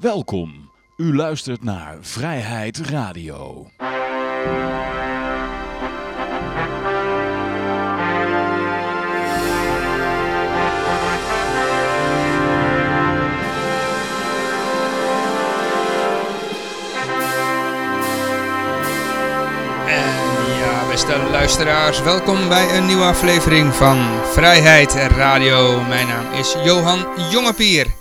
Welkom. U luistert naar Vrijheid Radio. En ja, beste luisteraars, welkom bij een nieuwe aflevering van Vrijheid Radio. Mijn naam is Johan Jongepier.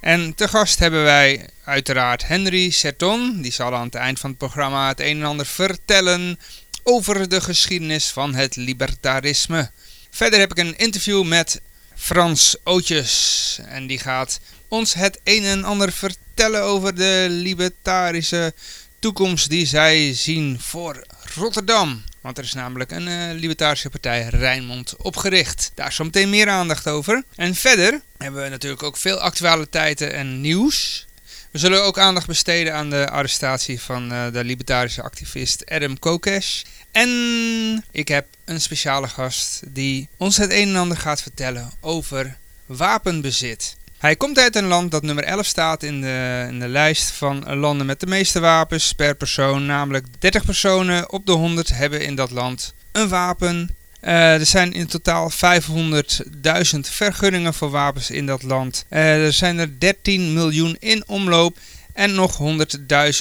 En te gast hebben wij uiteraard Henry Serton. Die zal aan het eind van het programma het een en ander vertellen over de geschiedenis van het libertarisme. Verder heb ik een interview met Frans Ootjes. En die gaat ons het een en ander vertellen over de libertarische toekomst die zij zien voor Rotterdam. Want er is namelijk een uh, libertarische partij Rijnmond opgericht. Daar is zometeen meer aandacht over. En verder hebben we natuurlijk ook veel actualiteiten en nieuws. We zullen ook aandacht besteden aan de arrestatie van uh, de libertarische activist Adam Kokesh. En ik heb een speciale gast die ons het een en ander gaat vertellen over wapenbezit. Hij komt uit een land dat nummer 11 staat in de, in de lijst van landen met de meeste wapens per persoon. Namelijk 30 personen op de 100 hebben in dat land een wapen. Uh, er zijn in totaal 500.000 vergunningen voor wapens in dat land. Uh, er zijn er 13 miljoen in omloop en nog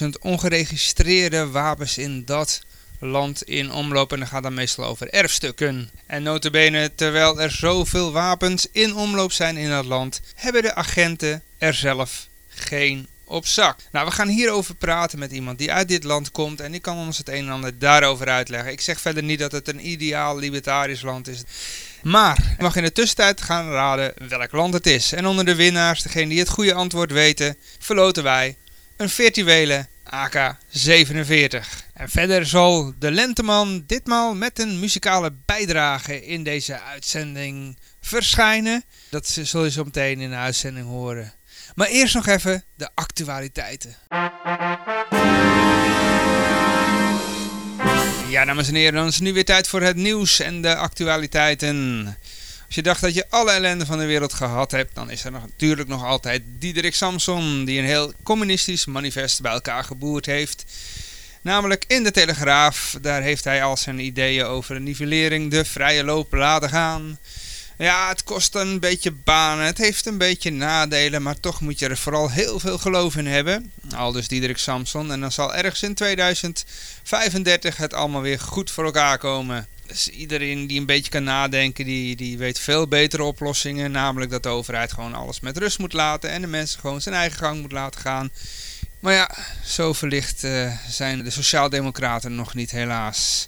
100.000 ongeregistreerde wapens in dat land in omloop. En dan gaat dan meestal over erfstukken. En notabene, terwijl er zoveel wapens in omloop zijn in dat land, hebben de agenten er zelf geen op zak. Nou, we gaan hierover praten met iemand die uit dit land komt en die kan ons het een en ander daarover uitleggen. Ik zeg verder niet dat het een ideaal libertarisch land is. Maar je mag in de tussentijd gaan raden welk land het is. En onder de winnaars, degene die het goede antwoord weten, verloten wij een virtuele AK-47. En verder zal de Lenteman ditmaal met een muzikale bijdrage in deze uitzending verschijnen. Dat zul je zo meteen in de uitzending horen. Maar eerst nog even de actualiteiten. Ja, dames en heren, dan is het nu weer tijd voor het nieuws en de actualiteiten. Als je dacht dat je alle ellende van de wereld gehad hebt, dan is er natuurlijk nog altijd Diederik Samson, die een heel communistisch manifest bij elkaar geboerd heeft. Namelijk in de Telegraaf, daar heeft hij al zijn ideeën over een nivellering, de vrije loop laten gaan. Ja, het kost een beetje banen, het heeft een beetje nadelen, maar toch moet je er vooral heel veel geloof in hebben. Al dus Diederik Samson, en dan zal ergens in 2035 het allemaal weer goed voor elkaar komen. Dus iedereen die een beetje kan nadenken, die, die weet veel betere oplossingen. Namelijk dat de overheid gewoon alles met rust moet laten en de mensen gewoon zijn eigen gang moet laten gaan. Maar ja, zo verlicht uh, zijn de sociaaldemocraten nog niet helaas.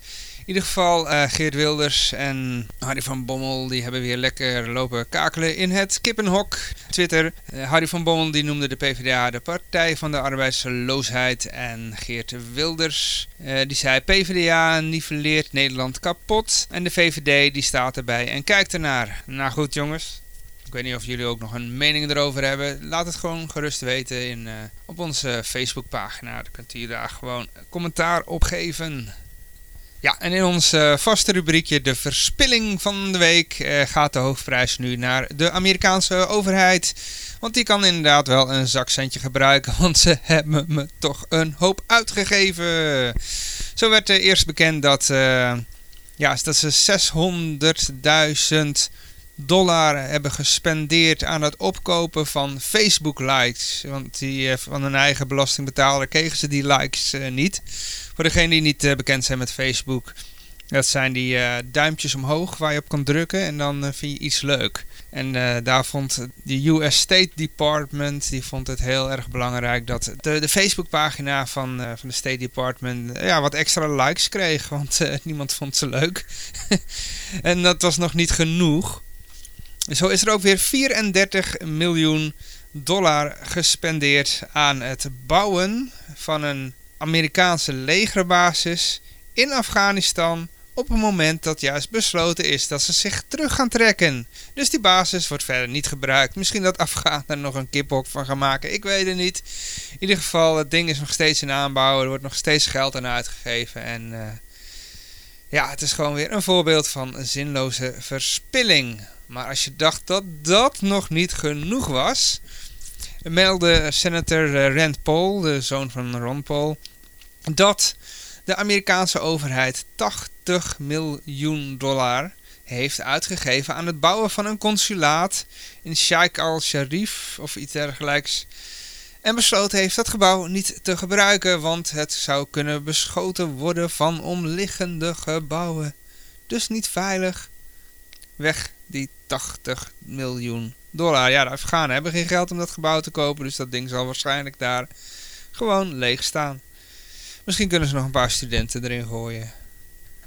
In ieder geval uh, Geert Wilders en Harry van Bommel die hebben weer lekker lopen kakelen in het kippenhok. Twitter, uh, Harry van Bommel die noemde de PvdA de Partij van de Arbeidsloosheid. En Geert Wilders uh, die zei PvdA nivelleert Nederland kapot. En de VVD die staat erbij en kijkt ernaar. Nou goed jongens, ik weet niet of jullie ook nog een mening erover hebben. Laat het gewoon gerust weten in, op onze Facebookpagina. Dan kunt u daar gewoon commentaar op geven. Ja, en in ons uh, vaste rubriekje de verspilling van de week uh, gaat de hoofdprijs nu naar de Amerikaanse overheid. Want die kan inderdaad wel een zakcentje gebruiken, want ze hebben me toch een hoop uitgegeven. Zo werd eerst bekend dat, ja, dat ze 600.000 dollar hebben gespendeerd aan het opkopen van Facebook likes. Want die, van hun eigen belastingbetaler kregen ze die likes niet. Voor degenen die niet uh, bekend zijn met Facebook. Dat zijn die duimpjes omhoog waar je op kan drukken en dan vind je iets leuk. En daar vond de US State Department, die vond het heel erg belangrijk dat de, de Facebookpagina van, van de State Department ja, wat extra likes kreeg. Want niemand vond ze leuk. en dat was nog niet genoeg. Zo is er ook weer 34 miljoen dollar gespendeerd aan het bouwen van een Amerikaanse legerbasis in Afghanistan op het moment dat juist besloten is dat ze zich terug gaan trekken. Dus die basis wordt verder niet gebruikt. Misschien dat Afghanen er nog een kiphok van gaan maken, ik weet het niet. In ieder geval, het ding is nog steeds in aanbouw, er wordt nog steeds geld aan uitgegeven en... Uh, ja, het is gewoon weer een voorbeeld van zinloze verspilling. Maar als je dacht dat dat nog niet genoeg was, meldde senator eh, Rand Paul, de zoon van Ron Paul, dat de Amerikaanse overheid 80 miljoen dollar heeft uitgegeven aan het bouwen van een consulaat in Sheikh al-Sharif of iets dergelijks. En besloten heeft dat gebouw niet te gebruiken, want het zou kunnen beschoten worden van omliggende gebouwen. Dus niet veilig. Weg die 80 miljoen dollar. Ja, de Afghanen hebben geen geld om dat gebouw te kopen, dus dat ding zal waarschijnlijk daar gewoon leeg staan. Misschien kunnen ze nog een paar studenten erin gooien.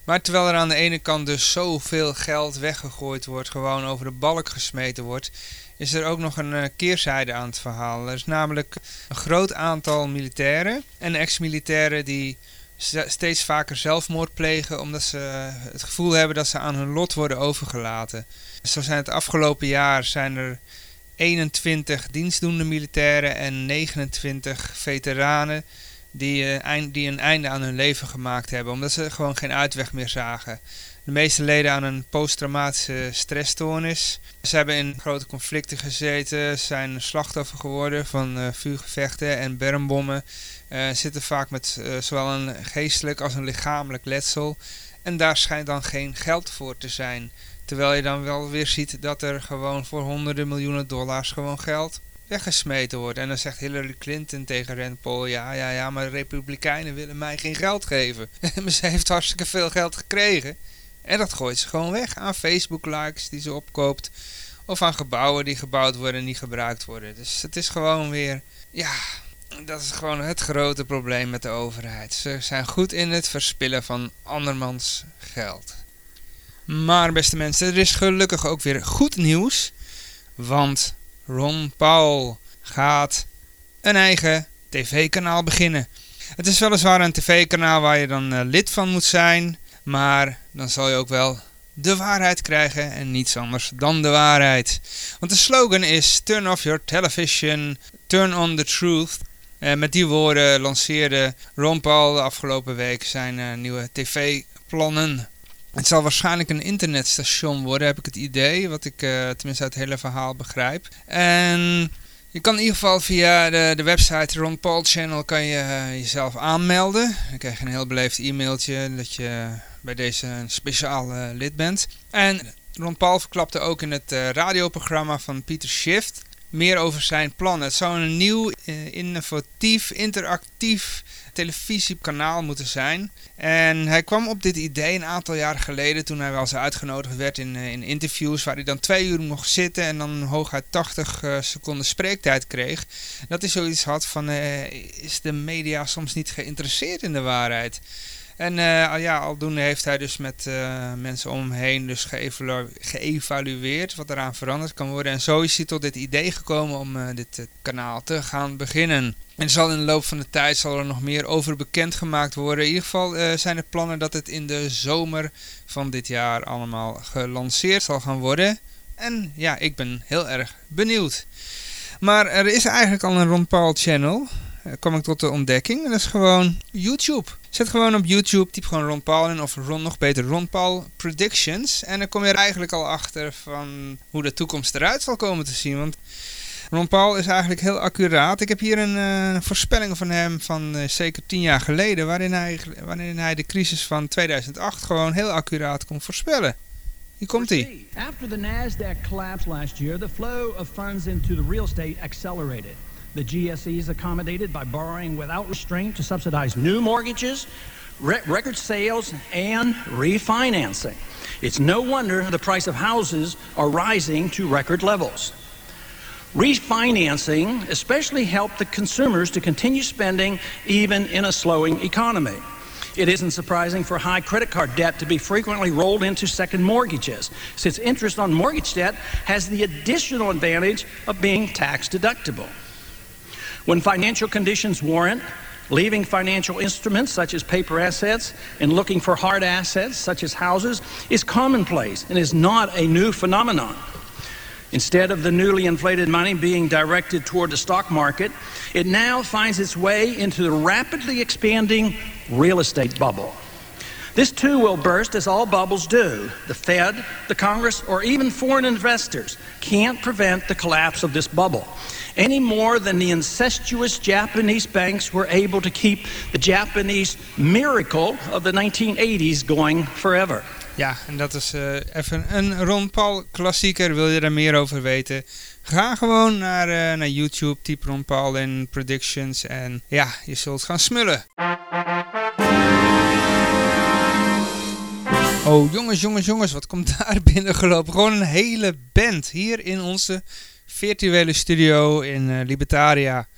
Maar terwijl er aan de ene kant dus zoveel geld weggegooid wordt, gewoon over de balk gesmeten wordt, is er ook nog een uh, keerzijde aan het verhaal. Er is namelijk een groot aantal militairen en ex-militairen die steeds vaker zelfmoord plegen omdat ze het gevoel hebben dat ze aan hun lot worden overgelaten. Zo zijn het afgelopen jaar zijn er 21 dienstdoende militairen en 29 veteranen die, uh, die een einde aan hun leven gemaakt hebben, omdat ze gewoon geen uitweg meer zagen. De meeste leden aan een posttraumatische stressstoornis. Ze hebben in grote conflicten gezeten, zijn slachtoffer geworden van uh, vuurgevechten en bermbommen. Uh, zitten vaak met zowel een geestelijk als een lichamelijk letsel. En daar schijnt dan geen geld voor te zijn. Terwijl je dan wel weer ziet dat er gewoon voor honderden miljoenen dollars gewoon geld weggesmeten wordt. En dan zegt Hillary Clinton tegen Rand Paul, ja, ja, ja, maar de republikeinen willen mij geen geld geven. maar ze heeft hartstikke veel geld gekregen. En dat gooit ze gewoon weg aan Facebook likes die ze opkoopt. Of aan gebouwen die gebouwd worden en niet gebruikt worden. Dus het is gewoon weer, ja, dat is gewoon het grote probleem met de overheid. Ze zijn goed in het verspillen van andermans geld. Maar beste mensen, er is gelukkig ook weer goed nieuws. Want Ron Paul gaat een eigen tv-kanaal beginnen. Het is weliswaar een tv-kanaal waar je dan uh, lid van moet zijn. Maar dan zal je ook wel de waarheid krijgen en niets anders dan de waarheid. Want de slogan is Turn off your television, turn on the truth. En met die woorden lanceerde Ron Paul de afgelopen week zijn uh, nieuwe tv-plannen. Het zal waarschijnlijk een internetstation worden, heb ik het idee. Wat ik uh, tenminste uit het hele verhaal begrijp. En je kan in ieder geval via de, de website Ron Paul Channel kan je jezelf aanmelden. Dan krijg een heel beleefd e-mailtje dat je bij deze speciaal uh, lid bent. En Ron Paul verklapte ook in het radioprogramma van Peter Schiff meer over zijn plannen. Het zou een nieuw, innovatief, interactief televisiekanaal moeten zijn. En hij kwam op dit idee een aantal jaar geleden toen hij wel eens uitgenodigd werd in, in interviews waar hij dan twee uur mocht zitten en dan hooguit 80 uh, seconden spreektijd kreeg. Dat hij zoiets had van is de media soms niet geïnteresseerd in de waarheid? En uh, ja, aldoende heeft hij dus met uh, mensen om hem heen dus geëvalu geëvalueerd wat eraan veranderd kan worden. En zo is hij tot dit idee gekomen om uh, dit kanaal te gaan beginnen. En zal in de loop van de tijd zal er nog meer over bekendgemaakt worden. In ieder geval zijn er plannen dat het in de zomer van dit jaar allemaal gelanceerd zal gaan worden. En ja, ik ben heel erg benieuwd. Maar er is eigenlijk al een Ron Paul channel. Kwam ik tot de ontdekking. Dat is gewoon YouTube. Zet gewoon op YouTube, typ gewoon Ron Paul in, of Ron, nog beter Ron Paul Predictions. En dan kom je er eigenlijk al achter van hoe de toekomst eruit zal komen te zien. Want Ron Paul is eigenlijk heel accuraat. Ik heb hier een uh, voorspelling van hem van uh, zeker tien jaar geleden, waarin hij, waarin hij de crisis van 2008 gewoon heel accuraat kon voorspellen. Hier komt hij. After the Nasdaq collapse last year, the flow of funds into the real estate accelerated. The GSE is accommodated by borrowing without restraint to subsidize new mortgages, re record sales, and refinancing. It's no wonder the price of houses are rising to record levels. Refinancing especially helped the consumers to continue spending even in a slowing economy. It isn't surprising for high credit card debt to be frequently rolled into second mortgages, since interest on mortgage debt has the additional advantage of being tax deductible. When financial conditions warrant, leaving financial instruments such as paper assets and looking for hard assets such as houses is commonplace and is not a new phenomenon. Instead of the newly inflated money being directed toward the stock market, it now finds its way into the rapidly expanding real estate bubble. This too will burst as all bubbles do. The Fed, the Congress, or even foreign investors can't prevent the collapse of this bubble. Any more than the incestuous Japanese banks were able to keep the Japanese miracle of the 1980s going forever. Ja, en dat is uh, even een Ron Paul klassieker. Wil je daar meer over weten? Ga gewoon naar, uh, naar YouTube, typ Ron Paul en Predictions. En ja, je zult gaan smullen. Oh, jongens, jongens, jongens, wat komt daar binnen gelopen? Gewoon een hele band hier in onze virtuele studio in uh, Libertaria.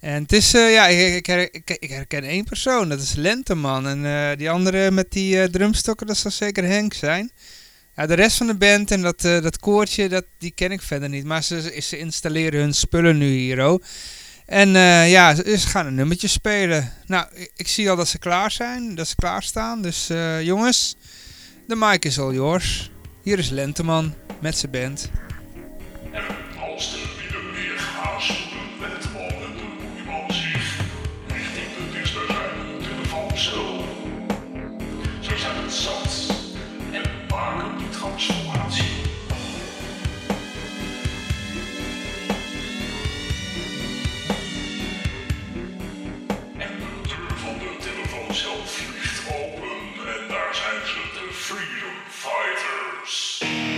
En het is, uh, ja, ik, ik, ik, herken één persoon, dat is Lenteman. En uh, die andere met die drumstokken, dat zal zeker Henk zijn. Ja, de rest van de band en dat, dat koortje, dat, die ken ik verder niet. Maar ze, ze installeren hun spullen nu hier, oh. En ja, ze, gaan een nummertje spelen. Nou, ik, zie al dat ze klaar zijn, dat ze klaarstaan. Dus jongens, de mic is all yours. Hier is Lenteman met zijn band. Freedom Fighters.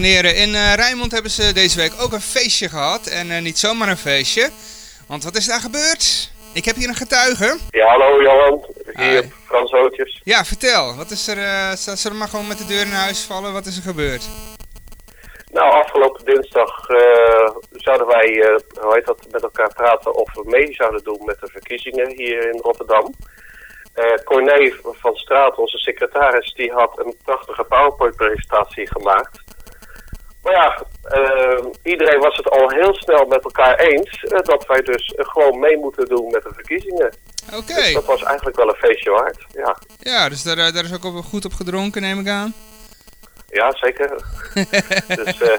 En heren, in eh, Rijnmond hebben ze deze week ook een feestje gehad. En eh, niet zomaar een feestje. Want wat is daar gebeurd? Ik heb hier een getuige. Ja, hallo Johan. Hier, Hi. Frans Hootjes. Ja, vertel. Wat is er, eh, zullen we maar gewoon met de deur in huis vallen? Wat is er gebeurd? Nou, afgelopen dinsdag zouden wij, hoe heet dat, met elkaar praten of we mee zouden doen met de verkiezingen hier in Rotterdam. Eh Corné van Straat, onze secretaris, die had een prachtige PowerPoint-presentatie gemaakt. Maar ja, eh, iedereen was het al heel snel met elkaar eens eh, dat wij dus gewoon mee moeten doen met de verkiezingen. Oké. Dus dat was eigenlijk wel een feestje waard. Ja, Ja, dus daar, eh, daar is ook op, goed op gedronken, neem ik aan. ja zeker. dus eh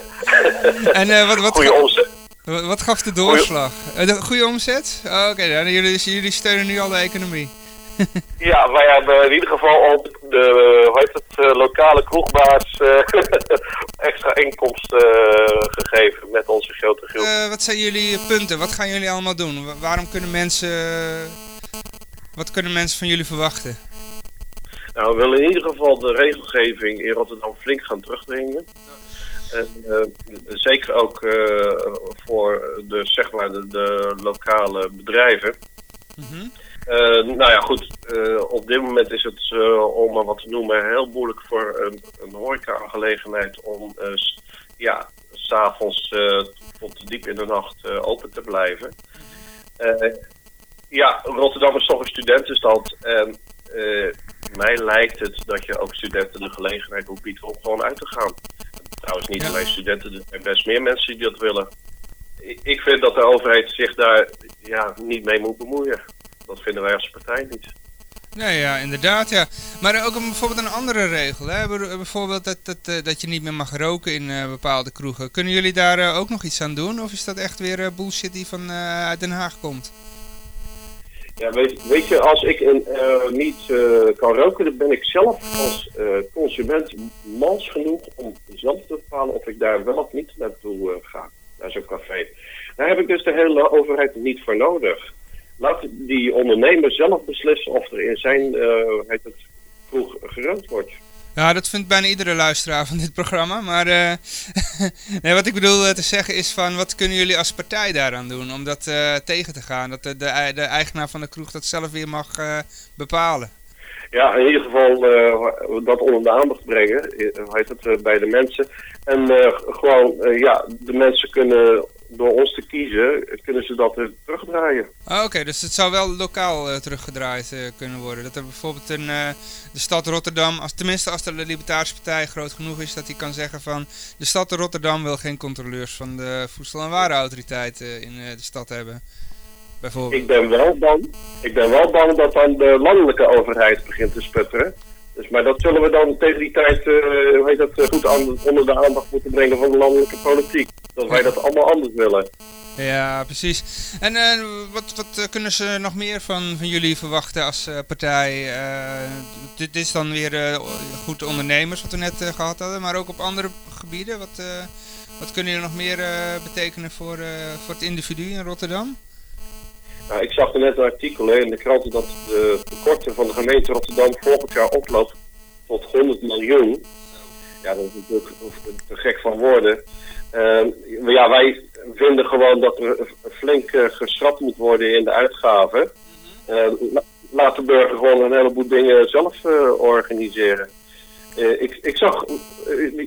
En wat, wat, omzet. wat, wat gaf de doorslag? De goede omzet? Oh, Oké, jullie, jullie steunen nu al de economie. Ja, wij hebben in ieder geval op de hoe heet het, eh, lokale kroegbaas eh, extra inkomsten eh, gegeven met onze grote groep. Eh, wat zijn jullie punten? Wat gaan jullie allemaal doen? Wa- waarom kunnen mensen... wat kunnen mensen van jullie verwachten? Nou, we willen in ieder geval de regelgeving in Rotterdam flink gaan terugdringen. En eh, zeker ook eh, voor de, zeg maar de, de lokale bedrijven. Mhm. Eh, nou ja, goed. eh, op dit moment is het, eh, om maar wat te noemen, heel moeilijk voor een, een horeca-aangelegenheid om eh, s- ja, s'avonds eh tot diep in de nacht eh, open te blijven. Eh, ja, Rotterdam is toch een studentenstad. En eh, mij lijkt het dat je ook studenten de gelegenheid moet bieden om gewoon uit te gaan. Trouwens, niet Ja. alleen studenten, er zijn best meer mensen die dat willen. Ik, ik vind dat de overheid zich daar ja, niet mee moet bemoeien. Dat vinden wij als partij niet. Nee, ja, inderdaad, ja. Maar ook een, bijvoorbeeld een andere regel, hè? Bijv- Bijvoorbeeld dat, dat, eh, dat je niet meer mag roken in eh, bepaalde kroegen. Kunnen jullie daar eh, ook nog iets aan doen? Of is dat echt weer bullshit die van uit Den Haag komt? Ja, weet, weet je, als ik een, niet kan roken, dan ben ik zelf als consument mans genoeg om zelf te bepalen of ik daar wel of niet naartoe ga, naar zo'n café. Daar heb ik dus de hele overheid niet voor nodig. Laat die ondernemer zelf beslissen of er in zijn heet het, kroeg gerookt wordt. Ja, dat vindt bijna iedere luisteraar van dit programma. Maar eh, nee, wat ik bedoel eh, te zeggen is van, wat kunnen jullie als partij daaraan doen om dat tegen te gaan? Dat de, de, ei- de eigenaar van de kroeg dat zelf weer mag bepalen. Ja, in ieder geval dat onder de aandacht brengen, heet het, bij de mensen. En gewoon, ja, de mensen kunnen door ons te kiezen, kunnen ze dat eh, terugdraaien. Ah, Oké, dus het zou wel lokaal eh, teruggedraaid eh, kunnen worden. Dat er bijvoorbeeld een, de stad Rotterdam, als, tenminste als de Libertarische Partij groot genoeg is, dat hij kan zeggen van de stad Rotterdam wil geen controleurs van de Voedsel- en Warenautoriteit in de stad hebben. Bijvoorbeeld. Ik ben wel bang, ik ben wel bang dat dan de landelijke overheid begint te sputteren. Dus, maar dat zullen we dan tegen die tijd, eh, hoe heet dat, eh, goed onder de aandacht moeten brengen van de landelijke politiek. Dat wij dat allemaal anders willen. Ja, precies. En eh, wat, wat kunnen ze nog meer van, van jullie verwachten als partij? Dit is dan weer goed ondernemers wat we net eh, gehad hadden, maar ook op andere gebieden. Wat, wat kunnen jullie nog meer betekenen voor, voor het individu in Rotterdam? Nou, ik zag er net een artikel in de kranten dat de tekorten van de gemeente Rotterdam volgend jaar oploopt tot 100 miljoen. Ja, dat is natuurlijk te, gek van woorden. Ehm, ja, wij vinden gewoon dat er flink eh, geschrapt moet worden in de uitgaven. Eh, la- laat de burger gewoon een heleboel dingen zelf eh, organiseren. Eh, ik, ik zag,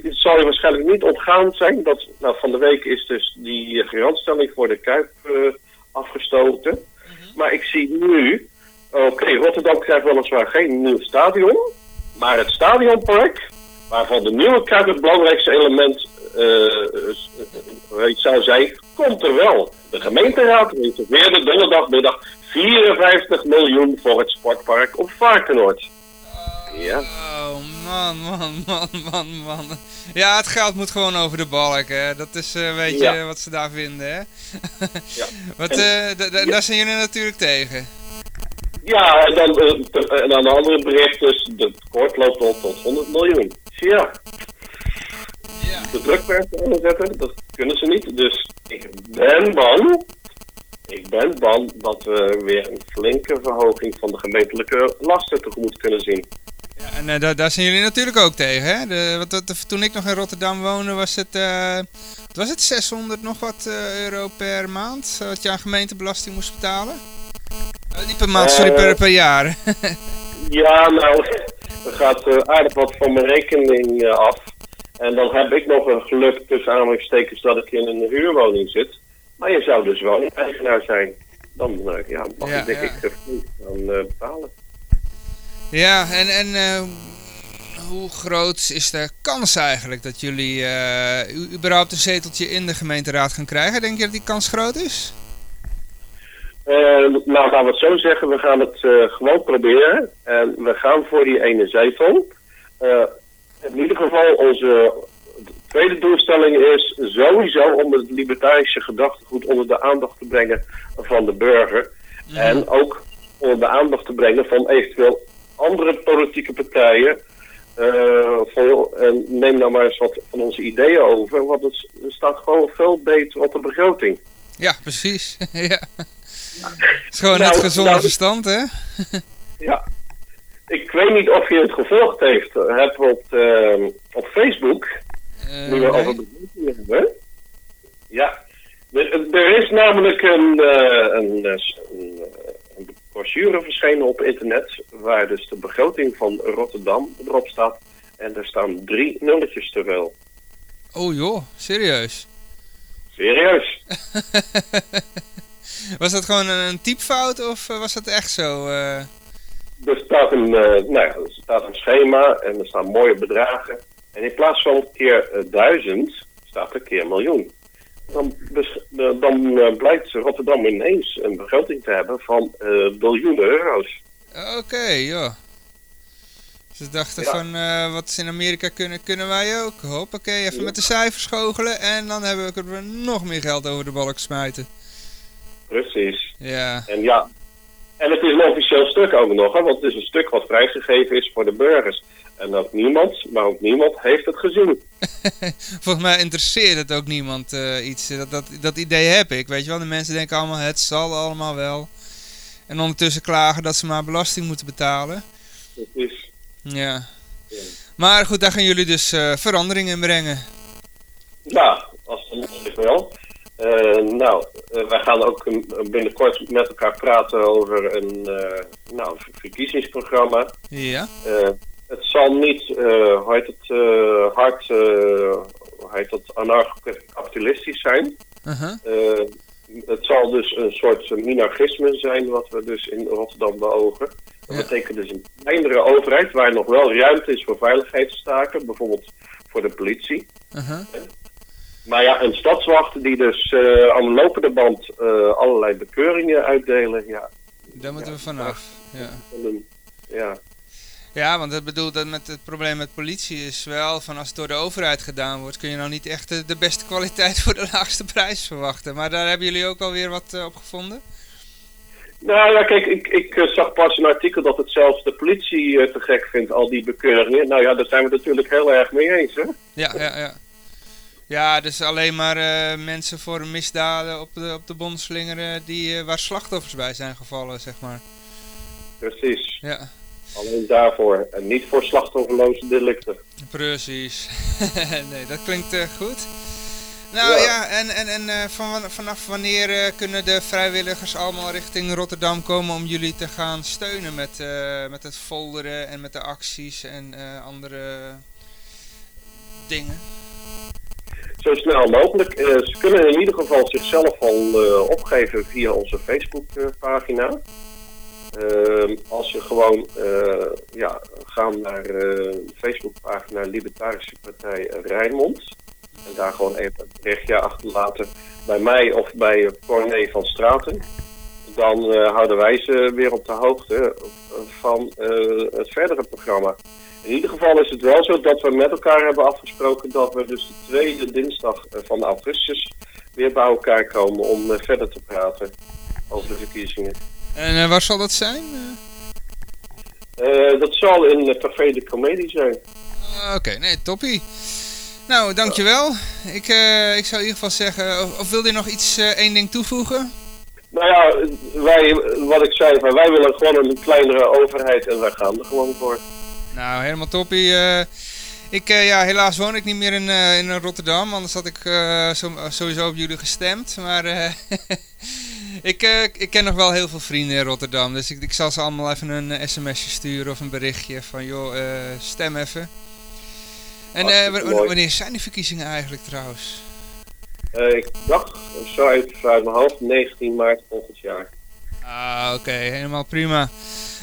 het zal je waarschijnlijk niet ontgaan zijn dat nou, van de week is dus die garantstelling voor de Kuip eh, afgestoten. Maar ik zie nu, oké, Rotterdam krijgt weliswaar geen nieuw stadion, maar het stadionpark, waarvan de nieuwe Kuip het belangrijkste element eh, eh, zou zijn, komt er wel. De gemeenteraad reserveerde donderdagmiddag 54 miljoen voor het sportpark op Varkenoord. Ja. Oh man, man, man, man, man. Ja, het geld moet gewoon over de balk, hè. Dat is een beetje Ja. wat ze daar vinden, hè. Ja. eh, d- daar zijn jullie natuurlijk tegen. Ja, en dan, eh, en dan een andere bericht, dus de tekort loopt op tot 100 miljoen. Ja. De drukpers aanzetten, dat kunnen ze niet. Dus ik ben bang ik ben bang dat we weer een flinke verhoging van de gemeentelijke lasten tegemoet kunnen zien. En eh, daar, daar zijn jullie natuurlijk ook tegen, hè? De, wat, wat- toen ik nog in Rotterdam woonde was het, eh, wat was het 600 nog wat eh, euro per maand wat je aan gemeentebelasting moest betalen? Niet per maand, sorry, per, per jaar. Ja, nou, er gaat aardig wat van mijn rekening af. En dan heb ik nog een geluk tussen aanhalingstekens dat ik in een huurwoning zit. Maar je zou dus wel een eigenaar zijn. Dan ja, mag Ja, ik denk ja. ik eh, betalen. Ja, en, en eh, hoe groot is de kans eigenlijk dat jullie eh, überhaupt een zeteltje in de gemeenteraad gaan krijgen? Denk je dat die kans groot is? Eh, nou, laten we het zo zeggen. We gaan het gewoon proberen. En we gaan voor die ene zetel. In ieder geval, onze tweede doelstelling is sowieso om het libertarische gedachtegoed onder de aandacht te brengen van de burger. En ook onder de aandacht te brengen van eventueel andere politieke partijen. Eh, van, joh, en neem nou maar eens wat van onze ideeën over, want het, staat gewoon veel beter op de begroting. Ja, precies. ja. Het is gewoon Nou, het gezonde nou- verstand, hè? Ja. Ik weet niet of je het gevolgd heeft, eh, hebt op, eh, op Facebook. Nu we nee. over begroting hebben. Ja. Er, er is namelijk een, een, eh, s- een, eh, een brochure verschenen op internet. Waar dus de begroting van Rotterdam erop staat. En er staan drie nulletjes te veel. Oh joh, serieus? Serieus. Was dat gewoon een, typfout of eh, was dat echt zo? eh? Er staat een, eh, nou ja, er staat een schema en er staan mooie bedragen. En in plaats van keer eh, duizend staat er keer miljoen. Dan, eh, dan eh, blijkt Rotterdam ineens een begroting te hebben van eh, biljoenen euro's. Oké, joh. Ze dachten Ja. van, wat ze in Amerika kunnen, kunnen wij ook. Hoppakee, even met de cijfers goochelen en dan hebben we kunnen we nog meer geld over de balk smijten. Precies. Ja, En ja, en het is een officieel stuk ook nog, hè, want het is een stuk wat vrijgegeven is voor de burgers. En ook niemand, maar ook niemand heeft het gezien. volgens mij interesseert het ook niemand eh, iets. Dat, dat, dat idee heb ik, weet je wel. De mensen denken allemaal, het zal allemaal wel. En ondertussen klagen dat ze maar belasting moeten betalen. Precies. Ja. Maar goed, daar gaan jullie dus eh, verandering in brengen. Ja, als het wel. Eh, nou, wij gaan ook binnenkort met elkaar praten over een nou, ver- verkiezingsprogramma. Ja. Het zal niet, hoe heet het, eh, hard, hoe heet anarcho-kapitalistisch zijn. Uh-huh. Het zal dus een soort minarchisme zijn wat we dus in Rotterdam beogen. Dat Ja. betekent dus een kleinere overheid waar nog wel ruimte is voor veiligheidstaken, bijvoorbeeld voor de politie. Uh-huh. Maar ja, een stadswacht die dus eh, aan de lopende band allerlei bekeuringen uitdelen, ja. Daar moeten we vanaf. Ja. ja. Ja, want dat bedoelt dat met het probleem met politie is wel van als het door de overheid gedaan wordt, kun je nou niet echt de, de beste kwaliteit voor de laagste prijs verwachten. Maar daar hebben jullie ook alweer wat eh, op gevonden? Nou ja, kijk, ik, ik eh, zag pas een artikel dat het zelfs de politie eh, te gek vindt, al die bekeuringen. Nou ja, daar zijn we natuurlijk heel erg mee eens, hè. Ja, ja, ja. Ja, dus alleen maar mensen voor misdaden op de, op de bond slingeren die, waar slachtoffers bij zijn gevallen, zeg maar. Precies. Ja, Alleen daarvoor. En niet voor slachtofferloze delicten. precies. nee, dat klinkt eh, goed. Nou Ja. ja, en, en, en eh, van, vanaf wanneer eh, kunnen de vrijwilligers allemaal richting Rotterdam komen om jullie te gaan steunen met, met het folderen en met de acties en andere dingen? Zo snel mogelijk. Ze kunnen in ieder geval zichzelf al opgeven via onze Facebookpagina. Ehm als je gewoon eh, ja, gaan naar de Facebookpagina Libertarische Partij Rijnmond. En daar gewoon even een berichtje achterlaten bij mij of bij Corné van Straten. Dan eh, houden wij ze weer op de hoogte van het verdere programma. In ieder geval is het wel zo dat we met elkaar hebben afgesproken dat we dus de tweede dinsdag van augustus weer bij elkaar komen om verder te praten over de verkiezingen. En eh, waar zal dat zijn? Eh, Eh, dat zal in het Café de Comedie zijn. Ah, Oké, nee, toppie. Nou, dankjewel. Ik, eh, ik zou in ieder geval zeggen, of, of wilde je nog iets, één ding toevoegen? Nou ja, wij, wat ik zei, van, wij willen gewoon een kleinere overheid en wij gaan er gewoon voor. Nou, helemaal toppie. ik, ja, helaas woon ik niet meer in, in Rotterdam, anders had ik zo- sowieso op jullie gestemd. Maar eh, ik, eh, ik ken nog wel heel veel vrienden in Rotterdam, dus ik, ik zal ze allemaal even een eh, sms'je sturen of een berichtje van joh, eh, stem even. En wanneer zijn die verkiezingen eigenlijk trouwens? Ik dacht, zo uit, uit mijn hoofd, 19 maart volgend jaar. Ah, oké, helemaal prima.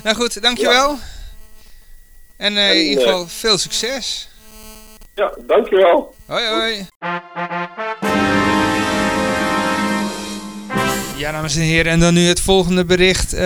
Nou goed, dankjewel. En En, in ieder geval veel succes. Ja, dankjewel. Hoi hoi. Ja, dames en heren, en dan nu het volgende bericht. Eh,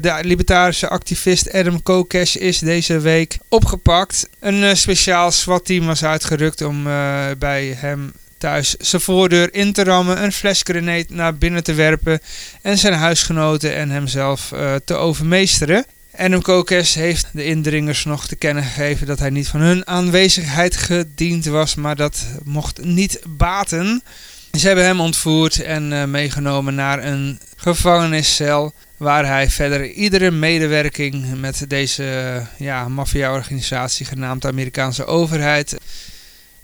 de libertarische activist Adam Kokesh is deze week opgepakt. Een eh, speciaal SWAT-team was uitgerukt om eh, bij hem thuis zijn voordeur in te rammen, een flesgrenade naar binnen te werpen en zijn huisgenoten en hemzelf te overmeesteren. Adam Kokesh heeft de indringers nog te kennen gegeven dat hij niet van hun aanwezigheid gediend was, maar dat mocht niet baten. Ze hebben hem ontvoerd en eh, meegenomen naar een gevangeniscel waar hij verder iedere medewerking met deze ja, maffia-organisatie genaamd de Amerikaanse overheid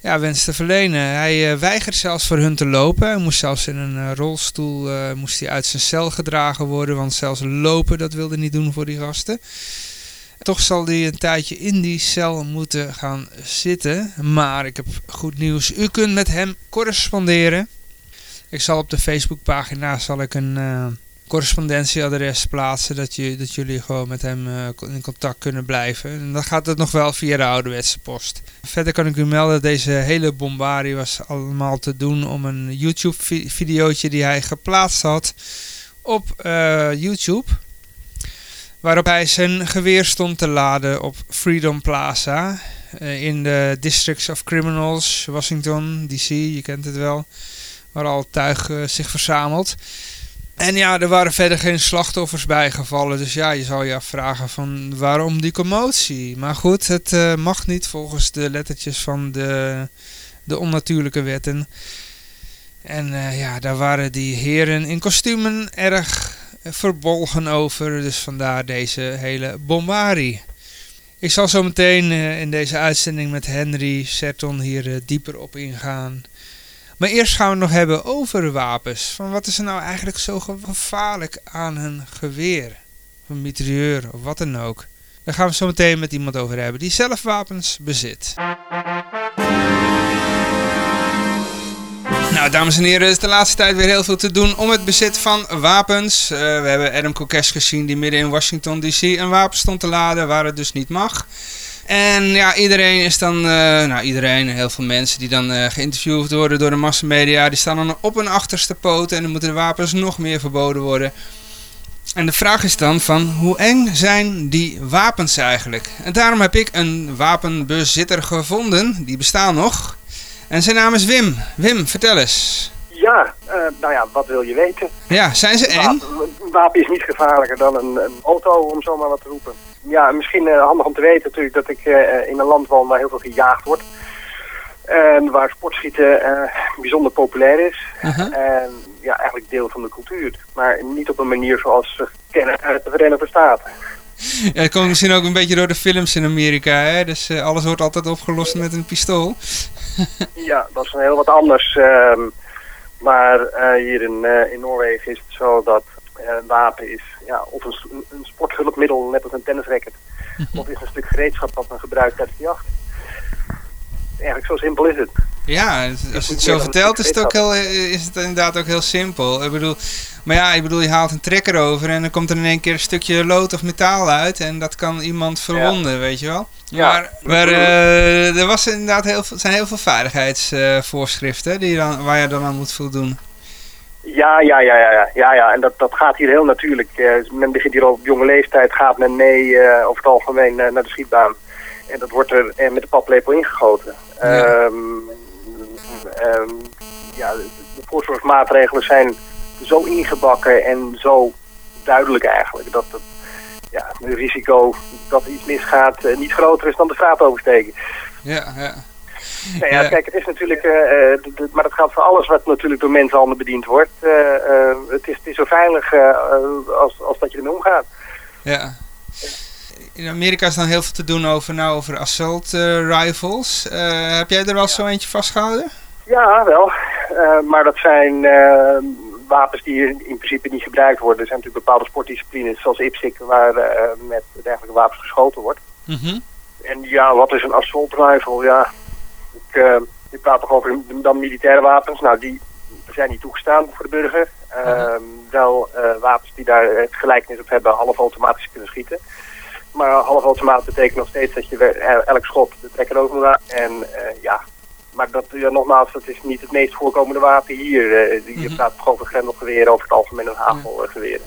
ja, wenst te verlenen. Hij eh, weigert zelfs voor hun te lopen. Hij moest zelfs in een eh, rolstoel moest hij uit zijn cel gedragen worden, want zelfs lopen dat wilde niet doen voor die gasten. Toch zal hij een tijdje in die cel moeten gaan zitten. Maar ik heb goed nieuws. U kunt met hem corresponderen. Ik zal op de Facebookpagina zal ik een eh, correspondentieadres plaatsen. Dat, je, dat jullie gewoon met hem eh, in contact kunnen blijven. En dan gaat het nog wel via de ouderwetse post. Verder kan ik u melden dat deze hele bombardie was allemaal te doen om een YouTube vi- videootje die hij geplaatst had op eh, YouTube waarop hij zijn geweer stond te laden op Freedom Plaza eh, in de Districts of Criminals, Washington DC, je kent het wel, waar al tuig eh, zich verzamelt. En ja, er waren verder geen slachtoffers bijgevallen, dus ja, je zou je afvragen van waarom die commotie. Maar goed, het eh, mag niet volgens de lettertjes van de, de onnatuurlijke wetten. En ja, daar waren die heren in kostumen erg verbolgen over. Dus vandaar deze hele bombarie. Ik zal zo meteen eh, in deze uitzending met Henry Serton hier eh, dieper op ingaan. Maar eerst gaan we het nog hebben over wapens. Van wat is er nou eigenlijk zo ge- gevaarlijk aan een geweer? Of een mitrailleur of wat dan ook. Daar gaan we zo meteen met iemand over hebben die zelf wapens bezit. Nou, dames en heren, er is de laatste tijd weer heel veel te doen om het bezit van wapens. Eh, we hebben Adam Kokesh gezien die midden in Washington DC een wapen stond te laden waar het dus niet mag. En ja, iedereen is dan, eh, nou iedereen, heel veel mensen die dan eh, geïnterviewd worden door de massamedia, die staan dan op hun achterste poten en dan moeten de wapens nog meer verboden worden. En de vraag is dan van hoe eng zijn die wapens eigenlijk? En daarom heb ik een wapenbezitter gevonden, die bestaan nog. En zijn naam is Wim. Wim, vertel eens. Ja, eh, nou ja, wat wil je weten? Ja, zijn ze eng? Een wapen is niet gevaarlijker dan een, een auto, om zo maar wat te roepen. Ja, misschien eh, handig om te weten natuurlijk dat ik eh, in een land woon waar heel veel gejaagd wordt. En waar sportschieten bijzonder populair is. Uh-huh. En ja, eigenlijk deel van de cultuur. Maar niet op een manier zoals we kennen uit de Verenigde Staten. Ja, dat komt misschien ook een beetje door de films in Amerika, hè? Dus eh, alles wordt altijd opgelost met een pistool. Ja, dat is een heel wat anders. ehm, maar eh, hier in, eh, in Noorwegen is het zo dat een wapen is ja, of een, een sporthulpmiddel, net als een tennisracket. Of is een stuk gereedschap dat men gebruikt tijdens de jacht. Eigenlijk zo simpel is het. Ja, als je het zo vertelt is het, ook heel, eh, is het inderdaad ook heel simpel. Ik bedoel, maar ja, ik bedoel, je haalt een trekker over en dan komt er in één keer een stukje lood of metaal uit en dat kan iemand verwonden, weet je wel. Ja. Maar, maar eh, er was inderdaad heel veel, zijn heel veel veiligheidsvoorschriften die je dan, waar je dan aan moet voldoen. Ja, ja, ja, ja, ja, ja. En dat, dat gaat hier heel natuurlijk. Eh, men begint hier al op jonge leeftijd, gaat men mee eh, over het algemeen eh, naar de schietbaan. En dat wordt er eh, met de paplepel ingegoten. Ja. Ehm, ehm, ja, de, voorzorgsmaatregelen zijn zo ingebakken en zo duidelijk eigenlijk. Dat het ja, het risico dat iets misgaat eh, niet groter is dan de straat oversteken. Ja, ja. Nou ja, kijk, het is natuurlijk, eh, eh, maar dat geldt voor alles wat natuurlijk door mensenhanden bediend wordt. Het, is, het is zo veilig als, als dat je ermee omgaat. Ja. In Amerika is dan heel veel te doen over, nou, over assault eh, rifles. Eh, heb jij er wel zo eentje vastgehouden? Ja, wel. Eh, maar dat zijn wapens die in, in principe niet gebruikt worden. Er zijn natuurlijk bepaalde sportdisciplines zoals IPSC waar met dergelijke wapens geschoten wordt. Mhm. En ja, wat is een assault rifle? Ja, ik, eh, je praat toch over dan militaire wapens. Nou, die zijn niet toegestaan voor de burger. Ehm, Wel wapens die daar het gelijkenis op hebben, half automatisch kunnen schieten. Maar half automaat betekent nog steeds dat je el- elk schot de trekker over moet laten. En eh, ja, maar dat, ja, nogmaals, dat is niet het meest voorkomende wapen hier. Eh, je praat toch over grendelgeweren, over het algemeen een hagelgeweren.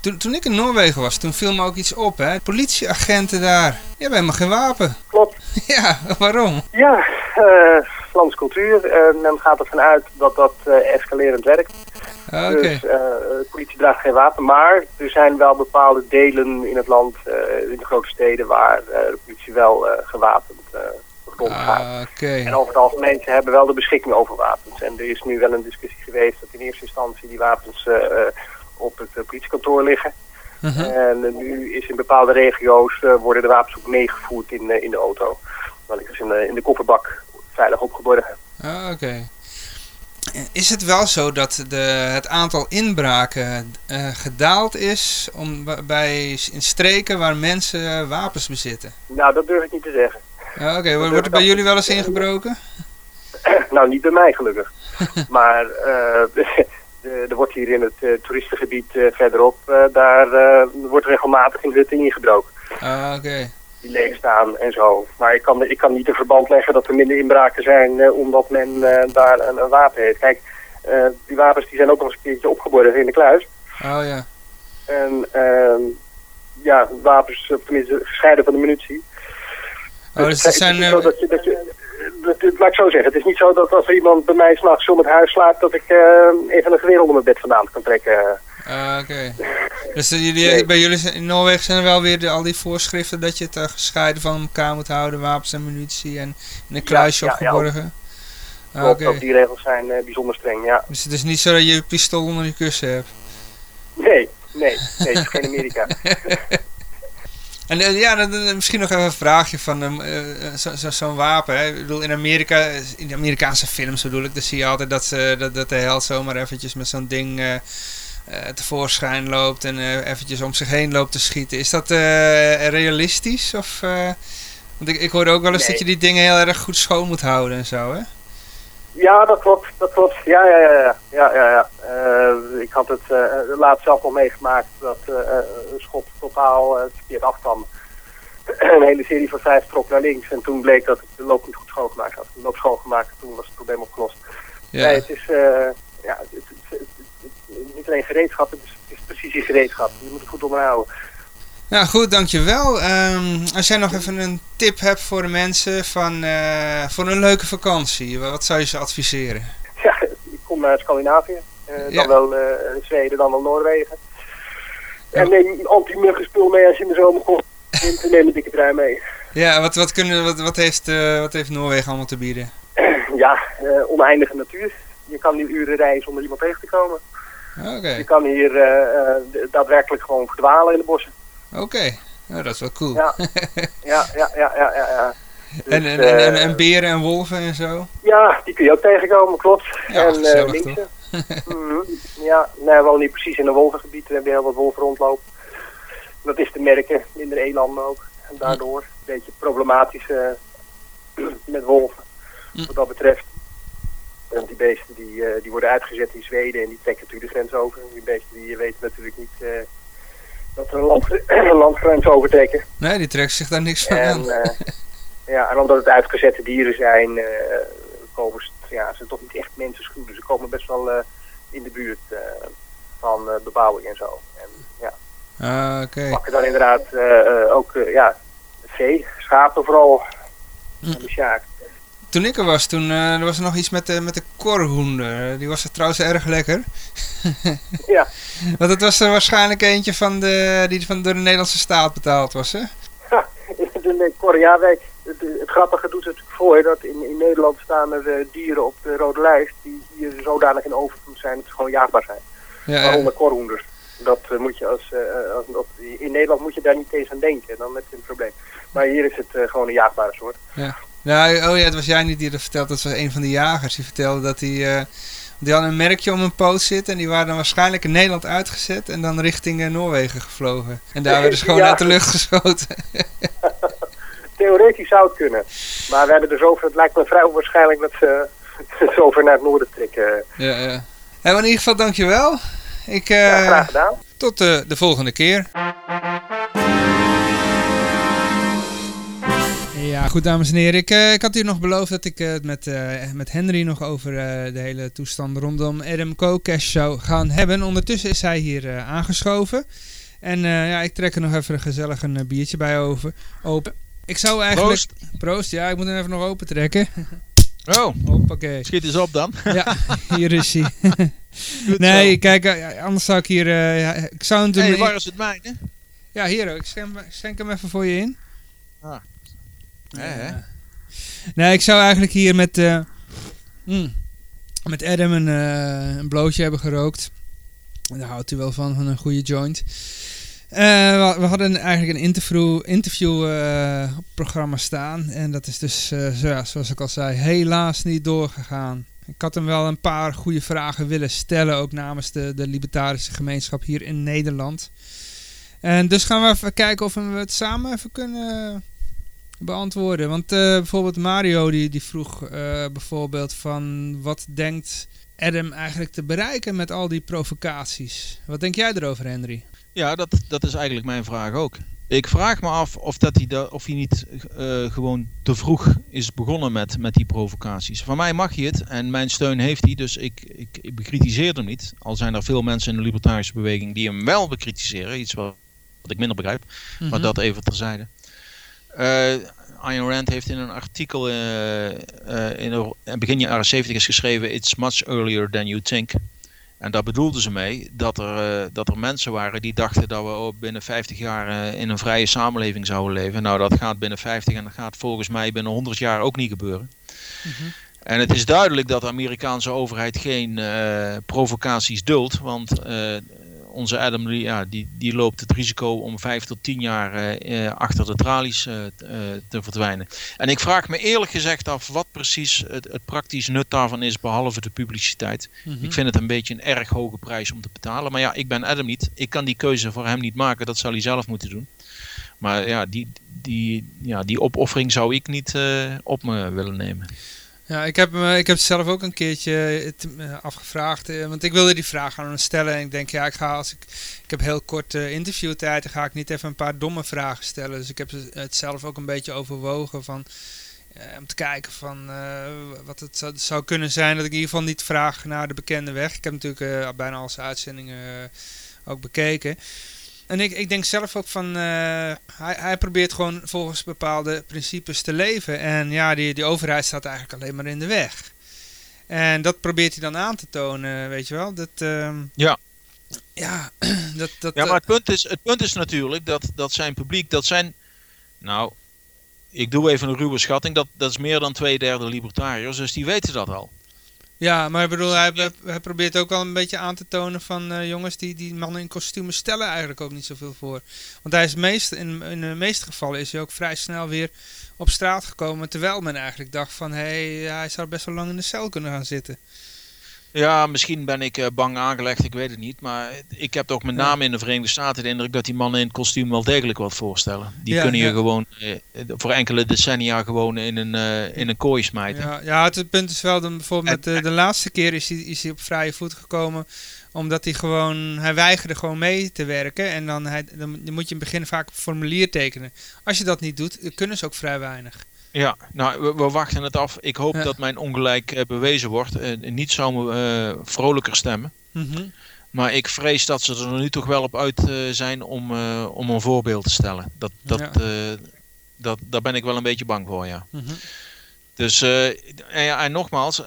Toen, toen ik in Noorwegen was, toen viel me ook iets op, hè. Politieagenten daar, die hebben helemaal geen wapen. Klopt. Ja, waarom? Ja, eh landscultuur. Eh, men gaat ervan uit dat dat eh, escalerend werkt. Ah. Dus eh, de politie draagt geen wapen, maar er zijn wel bepaalde delen in het land, eh, in de grote steden, waar eh, de politie wel gewapend eh rondgaat. Ah, Oké. En over het algemeen, ze hebben wel de beschikking over wapens. En er is nu wel een discussie geweest dat in eerste instantie die wapens op het politiekantoor liggen. Mhm. En nu is in bepaalde regio's worden de wapens ook meegevoerd in, in de auto. Dan liggen ze in de, in de kofferbak veilig opgeborgen. Ah, Oké. Is het wel zo dat de, het aantal inbraken eh, gedaald is om, bij, in streken waar mensen wapens bezitten? Nou, dat durf ik niet te zeggen. Oké, Wordt- wordt er bij jullie wel eens ingebroken? nou, niet bij mij gelukkig. maar eh, er wordt hier in het eh, toeristengebied verderop, daar wordt regelmatig in hutten ingebroken. Ah, oké. Die leeg staan en zo. Maar ik kan, ik kan niet een verband leggen dat er minder inbraken zijn eh, omdat men eh, daar een, een wapen heeft. Kijk, eh, die wapens die zijn ook nog eens een keertje opgeborgen in de kluis. Oh ja. En ehm, ja, wapens, tenminste gescheiden van de munitie. Oh, dus het zijn... dat je, dat je, dat, dat- laat ik zo zeggen, het is niet zo dat als er iemand bij mij s'nachts om het huis slaapt, dat ik even een geweer onder mijn bed vandaan kan trekken. Ah, Oké. Dus eh, jullie, bij jullie in Noorwegen zijn er wel weer de- al die voorschriften dat je het eh, gescheiden van elkaar moet houden, wapens en munitie en in een kluisje ja, ja, opgeborgen? Ah, Klopt, Oké. Ook die regels zijn eh, bijzonder streng, ja. Dus het is niet zo dat je je pistool onder je kussen hebt? Nee, nee, nee, het is geen Amerika. En eh, ja, dan, misschien nog even een vraagje van ehm, eh, zo- zo- zo'n wapen. Hè. Ik bedoel, in Amerika, in de Amerikaanse films bedoel ik, dan zie je altijd dat, ze, dat, dat de held zomaar eventjes met zo'n ding eh, eh, tevoorschijn loopt en eh, eventjes om zich heen loopt te schieten. Is dat eh, realistisch? Of, eh, want ik, ik hoorde ook wel eens Nee. dat je die dingen heel erg goed schoon moet houden en zo, hè? Ja, dat klopt, dat klopt. Ja, ja, ja, ja. ja, ja, ja. Eh, ik had het eh, laatst zelf nog meegemaakt dat eh, eh, een schot totaal eh, verkeerd afkwam. een hele serie van vijf trok naar links en toen bleek dat ik de loop niet goed schoongemaakt had. De loop schoongemaakt en toen was het probleem opgelost. Ja. Nee, het is, eh, ja, het, het, het- het- het- niet alleen gereedschap, het is, het is precies gereedschap. Je moet het goed onderhouden. Nou goed, dankjewel. Ehm als jij nog even een tip hebt voor de mensen van, eh, voor een leuke vakantie, wat zou je ze adviseren? Ja, ik kom uit Scandinavië. eh, Ja. Dan wel eh, Zweden, dan wel Noorwegen. En neem anti-muggenspul mee als je in de zomer komt. En neem een dikke trui mee. Ja, wat, wat, kunnen, wat, wat, heeft, wat heeft Noorwegen allemaal te bieden? Ja, oneindige natuur. Je kan nu uren rijden zonder iemand tegen te komen. Je kan hier eh, eh, daadwerkelijk gewoon verdwalen in de bossen. oké. Nou, dat is wel cool. Ja, ja, ja, ja, ja. ja, ja. Dus, en, en, en, en, eh, en beren en wolven en zo? Ja, die kun je ook tegenkomen, klopt. Ja, en. Mhm. Ja, nee, wel niet precies in een wolvengebied. We hebben heel wat wolven rondlopen. Dat is te merken, minder elanden ook. En daardoor een beetje problematisch met wolven, wat dat betreft. En die beesten die, eh, die worden uitgezet in Zweden en die trekken natuurlijk de grens over. Die beesten die weten natuurlijk niet eh, dat ze een, land, landgrens overtrekken. Nee, die trekt zich daar niks van. En, eh, ja, en omdat het uitgezette dieren zijn, komen ze, ja, ze toch niet echt mensenschuw. Dus ze komen best wel in de buurt van bebouwing en zo. En ja, Ah, oké. pakken dan inderdaad ook ja, vee, schapen vooral. En de sjaak. Toen ik er was, toen eh, er was er nog iets met de, met de korhoender. Die was er trouwens erg lekker. Ja. Want het was er waarschijnlijk eentje van de, die van door de Nederlandse staat betaald was, hè? de Koreaanweek. het, het grappige doet het voor dat in, in Nederland staan er eh, dieren op de rode lijst die hier zodanig in overvloed zijn dat ze gewoon jaagbaar zijn. Ja, Waaronder korhoenders. Dat eh, moet je als, eh, als, als- in Nederland moet je daar niet eens aan denken, dan heb je een probleem. Maar hier is het eh, gewoon een jaagbare soort. Ja. Nou, oh ja, het was jij niet die dat vertelde. Dat was een van de jagers. Die vertelde dat hij... eh, die had een merkje om een poot zitten. En die waren dan waarschijnlijk in Nederland uitgezet. En dan richting eh, Noorwegen gevlogen. En daar werden ze gewoon uit de lucht geschoten. Theoretisch zou het kunnen. Maar we hebben er zoveel, het lijkt me vrij onwaarschijnlijk dat ze zover naar het noorden trekken. ja, ja. Hey, maar in ieder geval dankjewel. Ik, Ja, graag gedaan. Tot de volgende keer. Ja, goed dames en heren. Ik, eh, ik had u nog beloofd dat ik eh, het met, eh, met Henry nog over eh, de hele toestand rondom Adam Kokesh zou gaan hebben. Ondertussen is hij hier eh, aangeschoven. En eh, ja, ik trek er nog even gezellig een eh, biertje bij over, open. Ik zou eigenlijk... Proost. ja, ik moet hem even nog open trekken. Oh, Hoppakee. schiet eens op dan. Ja, hier is hij. Nee, kijk, eh, anders zou ik hier... eh, ik zou hem hey, waar is het mijne? Ja, hier ook. Ik schenk, schenk hem even voor je in. Ah. Hè? Nee, ik zou eigenlijk hier met, eh, mm, met Adam een, eh, een blootje hebben gerookt. Daar houdt u wel van, van een goede joint. Eh, we, we hadden eigenlijk een interview, interview programma staan. En dat is dus, zo- ja, zoals ik al zei, helaas niet doorgegaan. Ik had hem wel een paar goede vragen willen stellen, ook namens de, de libertarische gemeenschap hier in Nederland. En dus gaan we even kijken of we het samen even kunnen beantwoorden. Want eh, bijvoorbeeld Mario die, die vroeg eh, bijvoorbeeld van wat denkt Adam eigenlijk te bereiken met al die provocaties? Wat denk jij erover, Henry? Ja, dat, dat is eigenlijk mijn vraag ook. Ik vraag me af of, dat hij, da- of hij niet eh, gewoon te vroeg is begonnen met, met die provocaties. Van mij mag hij het en mijn steun heeft hij, dus ik, ik, ik bekritiseer hem niet. Al zijn er veel mensen in de libertarische beweging die hem wel bekritiseren, iets wat, wat ik minder begrijp, maar Mhm. dat even terzijde. Eh Ayn Rand heeft in een artikel eh, eh, in begin jaren 70 is geschreven: It's much earlier than you think. En daar bedoelden ze mee dat er, dat er mensen waren die dachten dat we ook binnen 50 jaar in een vrije samenleving zouden leven. Nou, dat gaat binnen 50 en dat gaat volgens mij binnen 100 jaar ook niet gebeuren. En het is duidelijk dat de Amerikaanse overheid geen provocaties duldt, want onze Adam die, ja, die, die loopt het risico om vijf tot tien jaar eh, eh, achter de tralies eh, te verdwijnen. En ik vraag me eerlijk gezegd af wat precies het, het praktisch nut daarvan is, behalve de publiciteit. Mhm. Ik vind het een beetje een erg hoge prijs om te betalen. Maar ja, ik ben Adam niet. Ik kan die keuze voor hem niet maken. Dat zal hij zelf moeten doen. Maar ja, die, die, ja, die opoffering zou ik niet op me willen nemen. Ja, ik heb, me- ik heb zelf ook een keertje het, eh, afgevraagd. eh, want ik wilde die vraag aan hem stellen. En ik denk, ja, ik ga als ik. Ik heb heel kort eh, interviewtijd. Dan ga ik niet even een paar domme vragen stellen. Dus ik heb het zelf ook een beetje overwogen van. eh, om te kijken van eh, wat het zou, zou kunnen zijn dat ik in ieder geval niet vraag naar de bekende weg. Ik heb natuurlijk eh, bijna al zijn uitzendingen eh, ook bekeken. En ik, ik denk zelf ook van, eh, hij, hij probeert gewoon volgens bepaalde principes te leven. En ja, die, die overheid staat eigenlijk alleen maar in de weg. En dat probeert hij dan aan te tonen, weet je wel. Dat, ehm, Ja. ja, dat, dat, Ja, maar het punt is, het punt is natuurlijk dat, dat zijn publiek, dat zijn, nou, ik doe even een ruwe schatting, dat, dat is meer dan twee derde libertariërs, dus die weten dat al. Ja, maar ik bedoel, hij, hij- hij probeert ook wel een beetje aan te tonen van eh, jongens, die, die mannen in kostuums stellen eigenlijk ook niet zoveel voor. Want hij is meest, in, in de meeste gevallen is hij ook vrij snel weer op straat gekomen, terwijl men eigenlijk dacht van, hé, hey, hij zou best wel lang in de cel kunnen gaan zitten. Ja, misschien ben ik eh, bang aangelegd, ik weet het niet. Maar ik heb toch met name in de Verenigde Staten de indruk dat die mannen in het kostuum wel degelijk wat voorstellen. Die Ja, kunnen je ja. gewoon eh, voor enkele decennia gewoon in een, eh, in een kooi smijten. Ja, ja het, punt is wel, dan bijvoorbeeld met de, de laatste keer is hij, is hij op vrije voet gekomen. Omdat hij gewoon, hij weigerde gewoon mee te werken. En dan, hij, dan, moet je in het begin vaak een formulier tekenen. Als je dat niet doet, kunnen ze ook vrij weinig. Ja, nou, we, we wachten het af. Ik hoop Ja. dat mijn ongelijk eh, bewezen wordt. Eh, niet zou me eh, vrolijker stemmen. Mhm. Maar ik vrees dat ze er nu toch wel op uit eh, zijn om, om een voorbeeld te stellen. Dat, dat, Ja. dat, daar ben ik wel een beetje bang voor, ja. Mhm. Dus, en, ja, en nogmaals,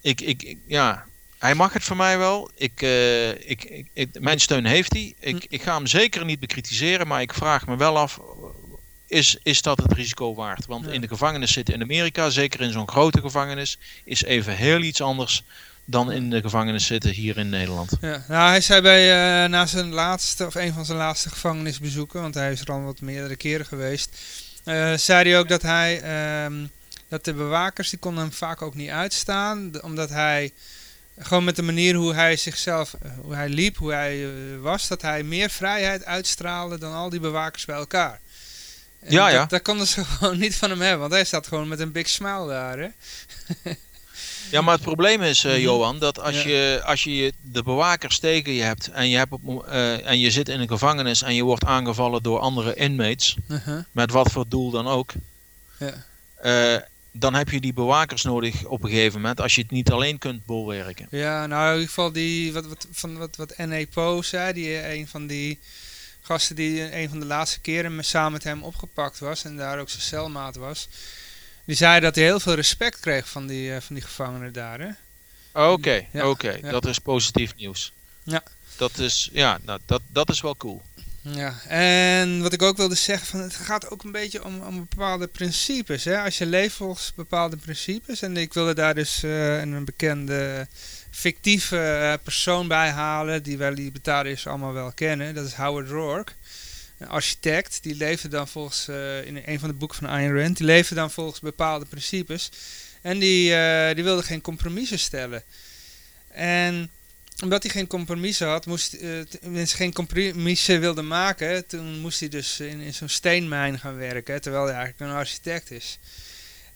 ik, ik, ja, hij mag het voor mij wel. Ik, ik, ik, ik- mijn steun heeft hij. Ik, ik ga hem zeker niet bekritiseren, maar ik vraag me wel af is, is dat het risico waard. Want in de gevangenis zitten in Amerika, zeker in zo'n grote gevangenis, is even heel iets anders dan in de gevangenis zitten hier in Nederland. Ja, nou, hij zei bij eh, na zijn laatste, of een van zijn laatste gevangenisbezoeken, want hij is er al wat meerdere keren geweest, eh, zei hij ook dat hij, ehm, dat de bewakers, die konden hem vaak ook niet uitstaan, omdat hij, gewoon met de manier hoe hij zichzelf, eh, hoe hij liep, hoe hij was, dat hij meer vrijheid uitstraalde dan al die bewakers bij elkaar. En Ja, dat, ja. Dat konden ze gewoon niet van hem hebben, want hij staat gewoon met een big smile daar, hè. Ja, maar het probleem is, eh, Mhm. Johan, dat als, Ja. je, als je de bewakers tegen je hebt en je, hebt op, eh, en je zit in een gevangenis en je wordt aangevallen door andere inmates, Uh-huh. met wat voor doel dan ook, Ja. eh, dan heb je die bewakers nodig op een gegeven moment als je het niet alleen kunt bolwerken. Ja, nou in ieder geval die, wat, wat, van, wat, wat N.E. Poe zei, die, een van die gasten die eh, een van de laatste keren me- samen met hem opgepakt was en daar ook zijn celmaat was. Die zei dat hij heel veel respect kreeg van die, eh, van die gevangenen daar. Oké, Ja, oké, ja. dat is positief nieuws. Ja. Dat is, ja, nou, dat, dat is wel cool. Ja, en wat ik ook wilde zeggen, van, het gaat ook een beetje om, om bepaalde principes. Hè? Als je leeft volgens bepaalde principes. En ik wilde daar dus eh, een bekende fictieve eh, persoon bij halen, die wij libertariërs allemaal wel kennen. Dat is Howard Rourke. Een architect, die leefde dan volgens, eh, in een van de boeken van Ayn Rand, die leefde dan volgens bepaalde principes. En die, die wilde geen compromissen stellen. En omdat hij geen compromissen had, moest, eh, tenminste geen compromissen wilde maken, toen moest hij dus in, zo'n steenmijn gaan werken, terwijl hij eigenlijk een architect is.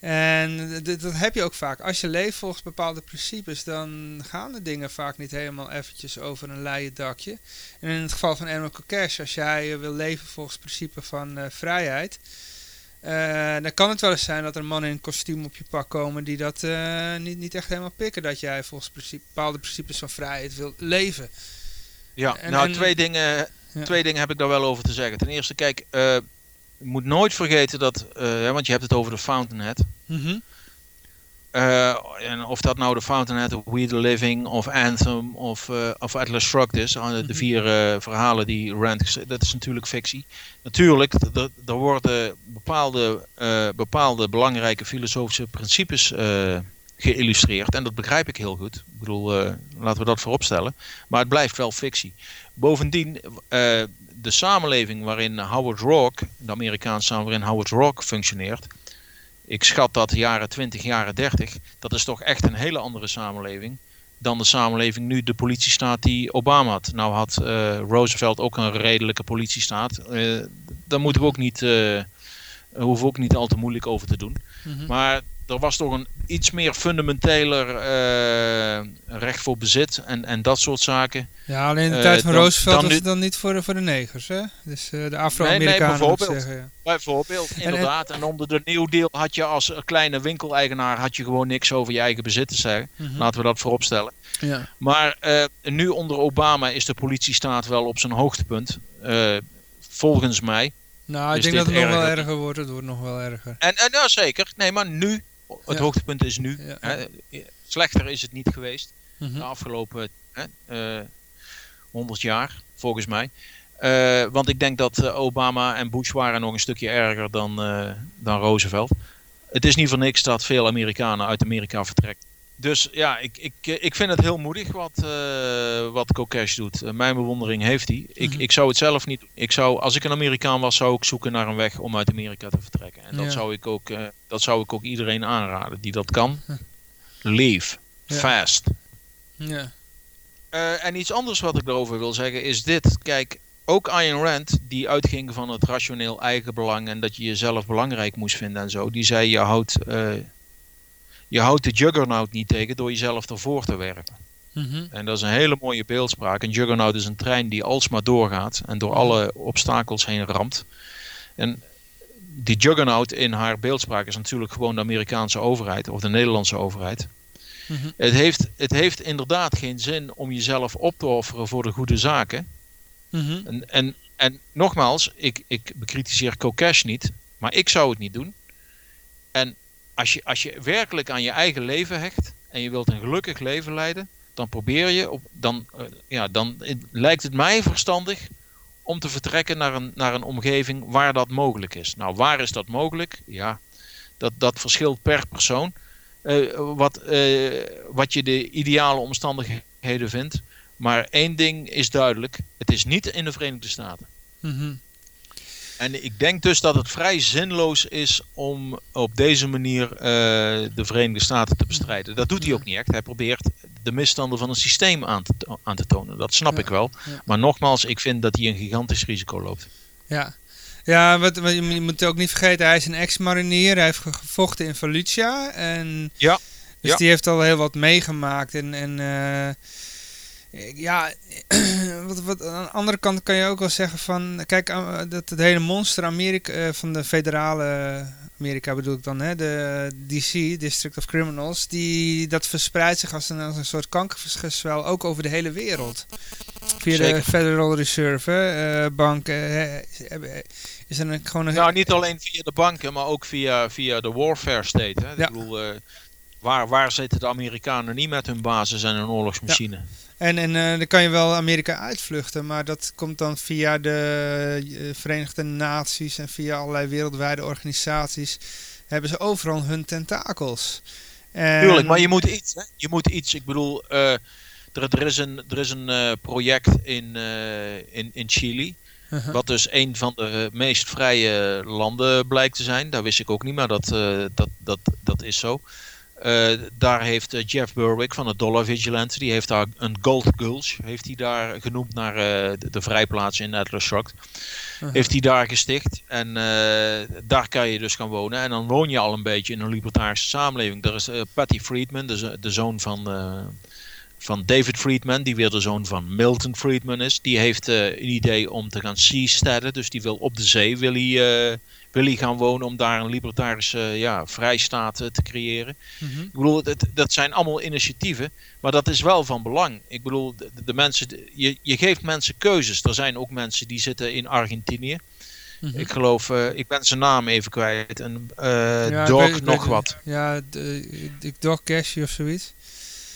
En dat heb je ook vaak. Als je leeft volgens bepaalde principes, dan gaan de dingen vaak niet helemaal eventjes over een leien dakje. En in het geval van Erwin Kokesh, als jij eh, wil leven volgens het principe van eh, vrijheid, eh, dan kan het wel eens zijn dat er mannen in kostuum op je pak komen die dat eh, niet, niet echt helemaal pikken. Dat jij volgens principe, bepaalde principes van vrijheid wil leven. Ja, En- nou en- twee, dingen, Ja. twee dingen heb ik daar wel over te zeggen. Ten eerste, kijk, eh, je moet nooit vergeten dat, want je hebt het over de Fountainhead. Mhm. Eh, en of dat nou de Fountainhead of We the Living of Anthem of, eh, of Atlas Shrugged is, eh, de vier eh, verhalen die Rand dat is natuurlijk fictie. Natuurlijk, er worden bepaalde, bepaalde belangrijke filosofische principes geïllustreerd en dat begrijp ik heel goed. Ik bedoel, laten we dat vooropstellen. Maar het blijft wel fictie. Bovendien, de samenleving waarin Howard Rourke, de Amerikaanse samenleving waarin Howard Rourke functioneert, ik schat dat jaren 20, jaren 30, dat is toch echt een hele andere samenleving dan de samenleving nu de politiestaat die Obama had. Nou had eh, Roosevelt ook een redelijke politiestaat. Eh daar moeten we ook niet, eh hoeven we ook niet al te moeilijk over te doen. Mhm. Maar er was toch een iets meer fundamenteler eh, recht voor bezit en, en dat soort zaken. Ja, alleen in de Eh, tijd van dan- Roosevelt dan was het dan niet voor, de- voor de negers, hè? Dus eh, de Nee, nee, Afro-Amerikanen moet ik bijvoorbeeld. zeggen. Ja. Bijvoorbeeld, En- inderdaad. En, onder de New Deal had je als kleine winkeleigenaar had je gewoon niks over je eigen bezit te zeggen. Mhm. Laten we dat vooropstellen. Ja. Maar nu onder Obama is de politiestaat wel op zijn hoogtepunt. volgens mij. Nou, ik denk dat het nog wel erger? erger wordt. Het wordt nog wel erger. En, en ja, zeker. Nee, maar nu. Het hoogtepunt is nu. Hè. Slechter is het niet geweest. Mhm. De afgelopen hè, eh, 100 jaar, volgens mij. Eh, want ik denk dat eh, Obama en Bush waren nog een stukje erger dan, eh, dan Roosevelt. Het is niet voor niks dat veel Amerikanen uit Amerika vertrekken. Dus ja, ik, ik, eh, ik vind het heel moedig wat, eh wat Kokesh doet. Eh, mijn bewondering heeft hij. Ik, Mhm. ik zou het zelf niet doen. Ik zou, als ik een Amerikaan was, zou ik zoeken naar een weg om uit Amerika te vertrekken. En dat, Ja. zou, ik ook, dat zou ik ook iedereen aanraden die dat kan. Leave. Ja. Fast. Ja. En iets anders wat ik erover wil zeggen is dit. Kijk, ook Ayn Rand, die uitging van het rationeel eigenbelang en dat je jezelf belangrijk moest vinden en zo, die zei je houdt, je houdt de juggernaut niet tegen door jezelf ervoor te werpen. Mhm. En dat is een hele mooie beeldspraak. Een juggernaut is een trein die alsmaar doorgaat en door alle obstakels heen ramt. En die juggernaut in haar beeldspraak is natuurlijk gewoon de Amerikaanse overheid of de Nederlandse overheid. Mhm. Het heeft, het heeft inderdaad geen zin om jezelf op te offeren voor de goede zaken. Mhm. En, en, en nogmaals, ik, ik bekritiseer Kokesh niet, maar ik zou het niet doen. En als je, als je werkelijk aan je eigen leven hecht en je wilt een gelukkig leven leiden, dan probeer je, op, dan, eh, ja, dan lijkt het mij verstandig om te vertrekken naar een, naar een omgeving waar dat mogelijk is. Nou, waar is dat mogelijk? Ja, dat, dat verschilt per persoon. Eh, wat, eh, wat je de ideale omstandigheden vindt. Maar één ding is duidelijk: het is niet in de Verenigde Staten. Mhm. En ik denk dus dat het vrij zinloos is om op deze manier eh, de Verenigde Staten te bestrijden. Dat doet hij ook niet echt. Hij probeert de misstanden van het systeem aan te, aan te tonen. Dat snap Ja, ik wel. ja. Maar nogmaals, ik vind dat hij een gigantisch risico loopt. Ja, ja wat, wat, je moet ook niet vergeten, hij is een ex-marinier. Hij heeft ge- gevochten in Fallujah. En Ja. Dus Ja. die heeft al heel wat meegemaakt. En, en eh, ja, wat, wat, aan de andere kant kan je ook wel zeggen van... Kijk, eh, dat het hele monster Amerika, eh, van de federale Amerika bedoel ik dan, hè, de DC, District of Criminals, die, dat verspreidt zich als een, als een soort kankergezwel ook over de hele wereld. Via Zeker. de Federal Reserve Bank eh, hebben- is er een, gewoon een... Nou, niet alleen via de banken, maar ook via, via de warfare state. Hè? Ik bedoel, waar, waar zitten de Amerikanen niet met hun basis en hun oorlogsmachine? En, en eh, dan kan je wel Amerika uitvluchten, maar dat komt dan via de eh, Verenigde Naties en via allerlei wereldwijde organisaties. Hebben ze overal hun tentakels. En- Tuurlijk, maar je moet iets. Hè? Je moet iets. Ik bedoel, eh, er, er is een, er is een project in, in, in Chili. Uh-huh. Wat dus een van de meest vrije landen blijkt te zijn. Dat wist ik ook niet, maar dat, dat, dat, dat is zo. Eh, daar heeft eh, Jeff Berwick van het Dollar Vigilante, die heeft daar een Gold Gulch, heeft hij daar genoemd naar eh, de, de vrijplaats in Atlas Shrugged. Heeft hij daar gesticht en daar kan je dus gaan wonen. En dan woon je al een beetje in een libertarische samenleving. Daar is Patty Friedman, de, de zoon van, van David Friedman, die weer de zoon van Milton Friedman is. Die heeft eh, een idee om te gaan seasteaden, dus die wil op de zee wil hij, wil hij gaan wonen om daar een libertarische ja, vrijstaat eh, te creëren. Mhm. Ik bedoel, het, dat zijn allemaal initiatieven, maar dat is wel van belang. Ik bedoel, de, de mensen, je, je geeft mensen keuzes. Er zijn ook mensen die zitten in Argentinië. Mhm. Ik geloof, eh, ik ben zijn naam even kwijt. En eh Ja, ik weet- ik nog weet- wat. Ja, Cashy of zoiets.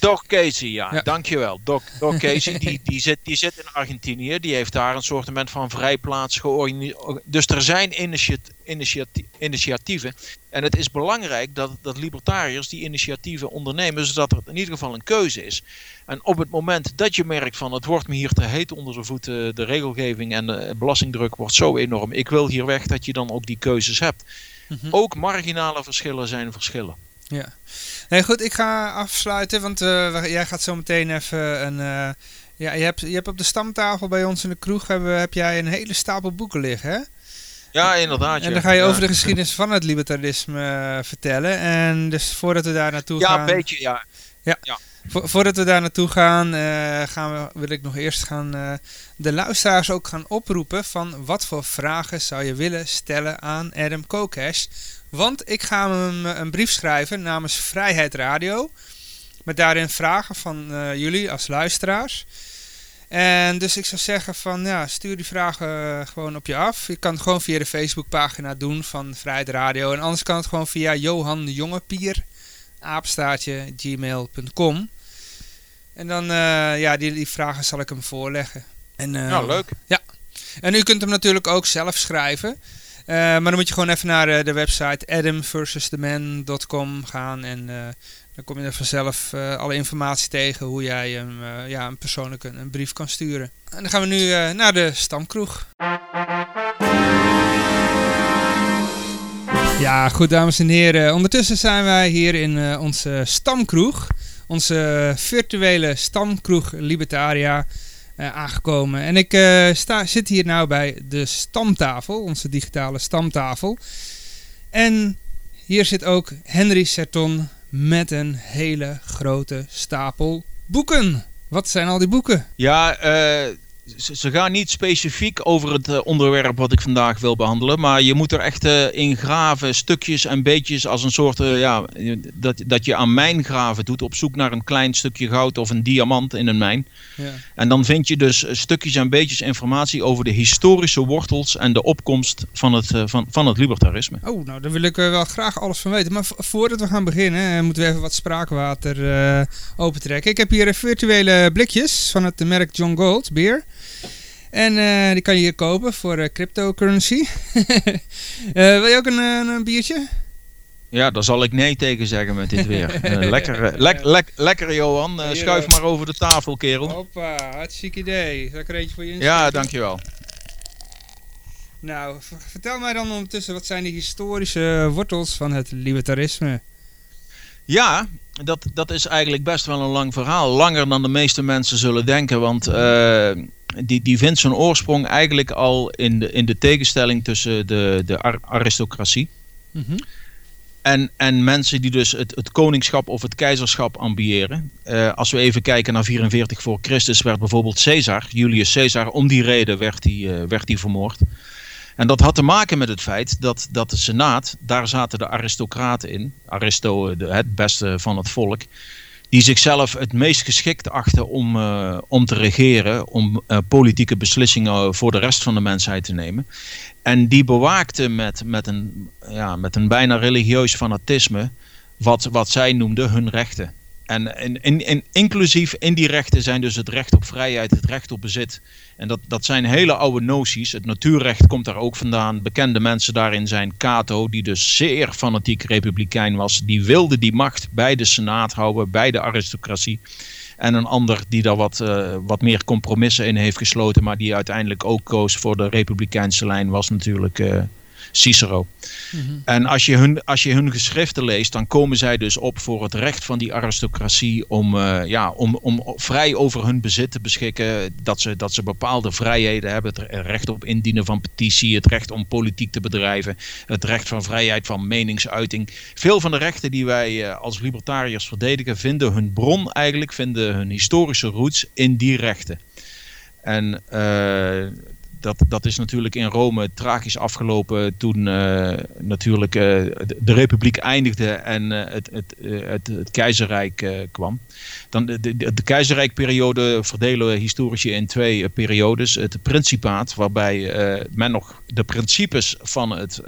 Doc Casey, ja, Ja. dankjewel. Doc, Doc Casey, die, die, zit, die zit in Argentinië. Die heeft daar een soort van vrijplaats georganiseerd. Dus er zijn initiat- initiati- initiatieven. En het is belangrijk dat, dat libertariërs die initiatieven ondernemen, zodat er in ieder geval een keuze is. En op het moment dat je merkt van het wordt me hier te heet onder de voeten, de regelgeving en de belastingdruk wordt zo enorm. Ik wil hier weg dat je dan ook die keuzes hebt. Mhm. Ook marginale verschillen zijn verschillen. Ja. Nee, goed, ik ga afsluiten, want eh, jij gaat zo meteen even een... eh, ja, je hebt, je hebt op de stamtafel bij ons in de kroeg hebben, heb jij een hele stapel boeken liggen, hè? Ja, inderdaad. En ja. dan ga je Ja. over de geschiedenis van het libertarisme eh, vertellen. En dus voordat we daar naartoe Ja, gaan... een beetje, ja. Ja. Ja. Vo- voordat we daar naartoe gaan, gaan we, wil ik nog eerst gaan de luisteraars ook gaan oproepen van wat voor vragen zou je willen stellen aan Adam Kokesh. Want ik ga hem eh, een brief schrijven namens Vrijheid Radio. Met daarin vragen van eh, jullie als luisteraars. En dus ik zou zeggen van ja, stuur die vragen eh, gewoon op je af. Je kan het gewoon via de Facebookpagina doen van Vrijheid Radio. En anders kan het gewoon via Johan Jongepier, apenstaartje, gmail.com. En dan, ja, die, die vragen zal ik hem voorleggen. En, Nou, leuk. Ja. En u kunt hem natuurlijk ook zelf schrijven. Eh, maar dan moet je gewoon even naar eh, de website adamversustheman.com gaan. En eh, dan kom je er vanzelf alle informatie tegen hoe jij hem ja, een persoonlijk een, brief kan sturen. En dan gaan we nu naar de stamkroeg. Ja, goed dames en heren. Ondertussen zijn wij hier in onze stamkroeg. Onze virtuele stamkroeg Libertaria eh, aangekomen. En ik eh, sta, zit hier nou bij de stamtafel, onze digitale stamtafel. En hier zit ook Henry Serton met een hele grote stapel boeken. Wat zijn al die boeken? Ja, eh, ze, ze gaan niet specifiek over het eh, onderwerp wat ik vandaag wil behandelen. Maar je moet er echt eh, in graven, stukjes en beetjes als een soort, eh, ja, dat, dat je aan mijngraven doet. Op zoek naar een klein stukje goud of een diamant in een mijn. Ja. En dan vind je dus stukjes en beetjes informatie over de historische wortels en de opkomst van het, van, van het libertarisme. Oh, nou daar wil ik wel graag alles van weten. Maar vo- voordat we gaan beginnen, moeten we even wat spraakwater opentrekken. Ik heb hier virtuele blikjes van het merk John Gold bier. En eh, die kan je hier kopen voor eh, cryptocurrency. Eh, wil je ook een, een, biertje? Ja, daar zal ik nee tegen zeggen met dit weer. Lekker, lek, lek, lekker Johan. Schuif maar over de tafel, kerel. Hoppa, hartstikke idee. Zal ik er eentje voor je insteken? Ja, dankjewel. Nou, vertel mij dan ondertussen, wat zijn de historische wortels van het libertarisme? Ja, dat, dat is eigenlijk best wel een lang verhaal. Langer dan de meeste mensen zullen denken. Want eh, die, die vindt zijn oorsprong eigenlijk al in de, in de tegenstelling tussen de, de ar- aristocratie. En, en mensen die dus het, het koningschap of het keizerschap ambiëren. Eh, als we even kijken naar 44 voor Christus werd bijvoorbeeld Caesar, Julius Caesar, om die reden werd hij, eh, werd hij vermoord. En dat had te maken met het feit dat, dat de Senaat, daar zaten de aristocraten in, Aristo, de, het beste van het volk, die zichzelf het meest geschikt achten om, eh, om te regeren, om eh, politieke beslissingen voor de rest van de mensheid te nemen. En die bewaakten met, met, een, ja, met een bijna religieus fanatisme wat, wat zij noemden hun rechten. En in, in, in, inclusief in die rechten zijn dus het recht op vrijheid, het recht op bezit. En dat, dat zijn hele oude noties. Het natuurrecht komt daar ook vandaan. Bekende mensen daarin zijn Cato, die dus zeer fanatiek republikein was. Die wilde die macht bij de Senaat houden, bij de aristocratie. En een ander die daar wat, eh, wat meer compromissen in heeft gesloten, maar die uiteindelijk ook koos voor de republikeinse lijn, was natuurlijk eh, Cicero. En als je, hun, als je hun geschriften leest, dan komen zij dus op voor het recht van die aristocratie om, eh, ja, om, om vrij over hun bezit te beschikken. Dat ze, dat ze bepaalde vrijheden hebben. Het recht op indienen van petitie, het recht om politiek te bedrijven, het recht van vrijheid van meningsuiting. Veel van de rechten die wij eh, als libertariërs verdedigen, vinden hun bron eigenlijk, vinden hun historische roots in die rechten. En eh, dat, dat is natuurlijk in Rome tragisch afgelopen toen eh, natuurlijk eh, de, republiek eindigde en eh, het, het, het, keizerrijk kwam. Dan de, de, de keizerrijkperiode verdelen historici in twee periodes. Het principaat, waarbij men nog de principes van, het,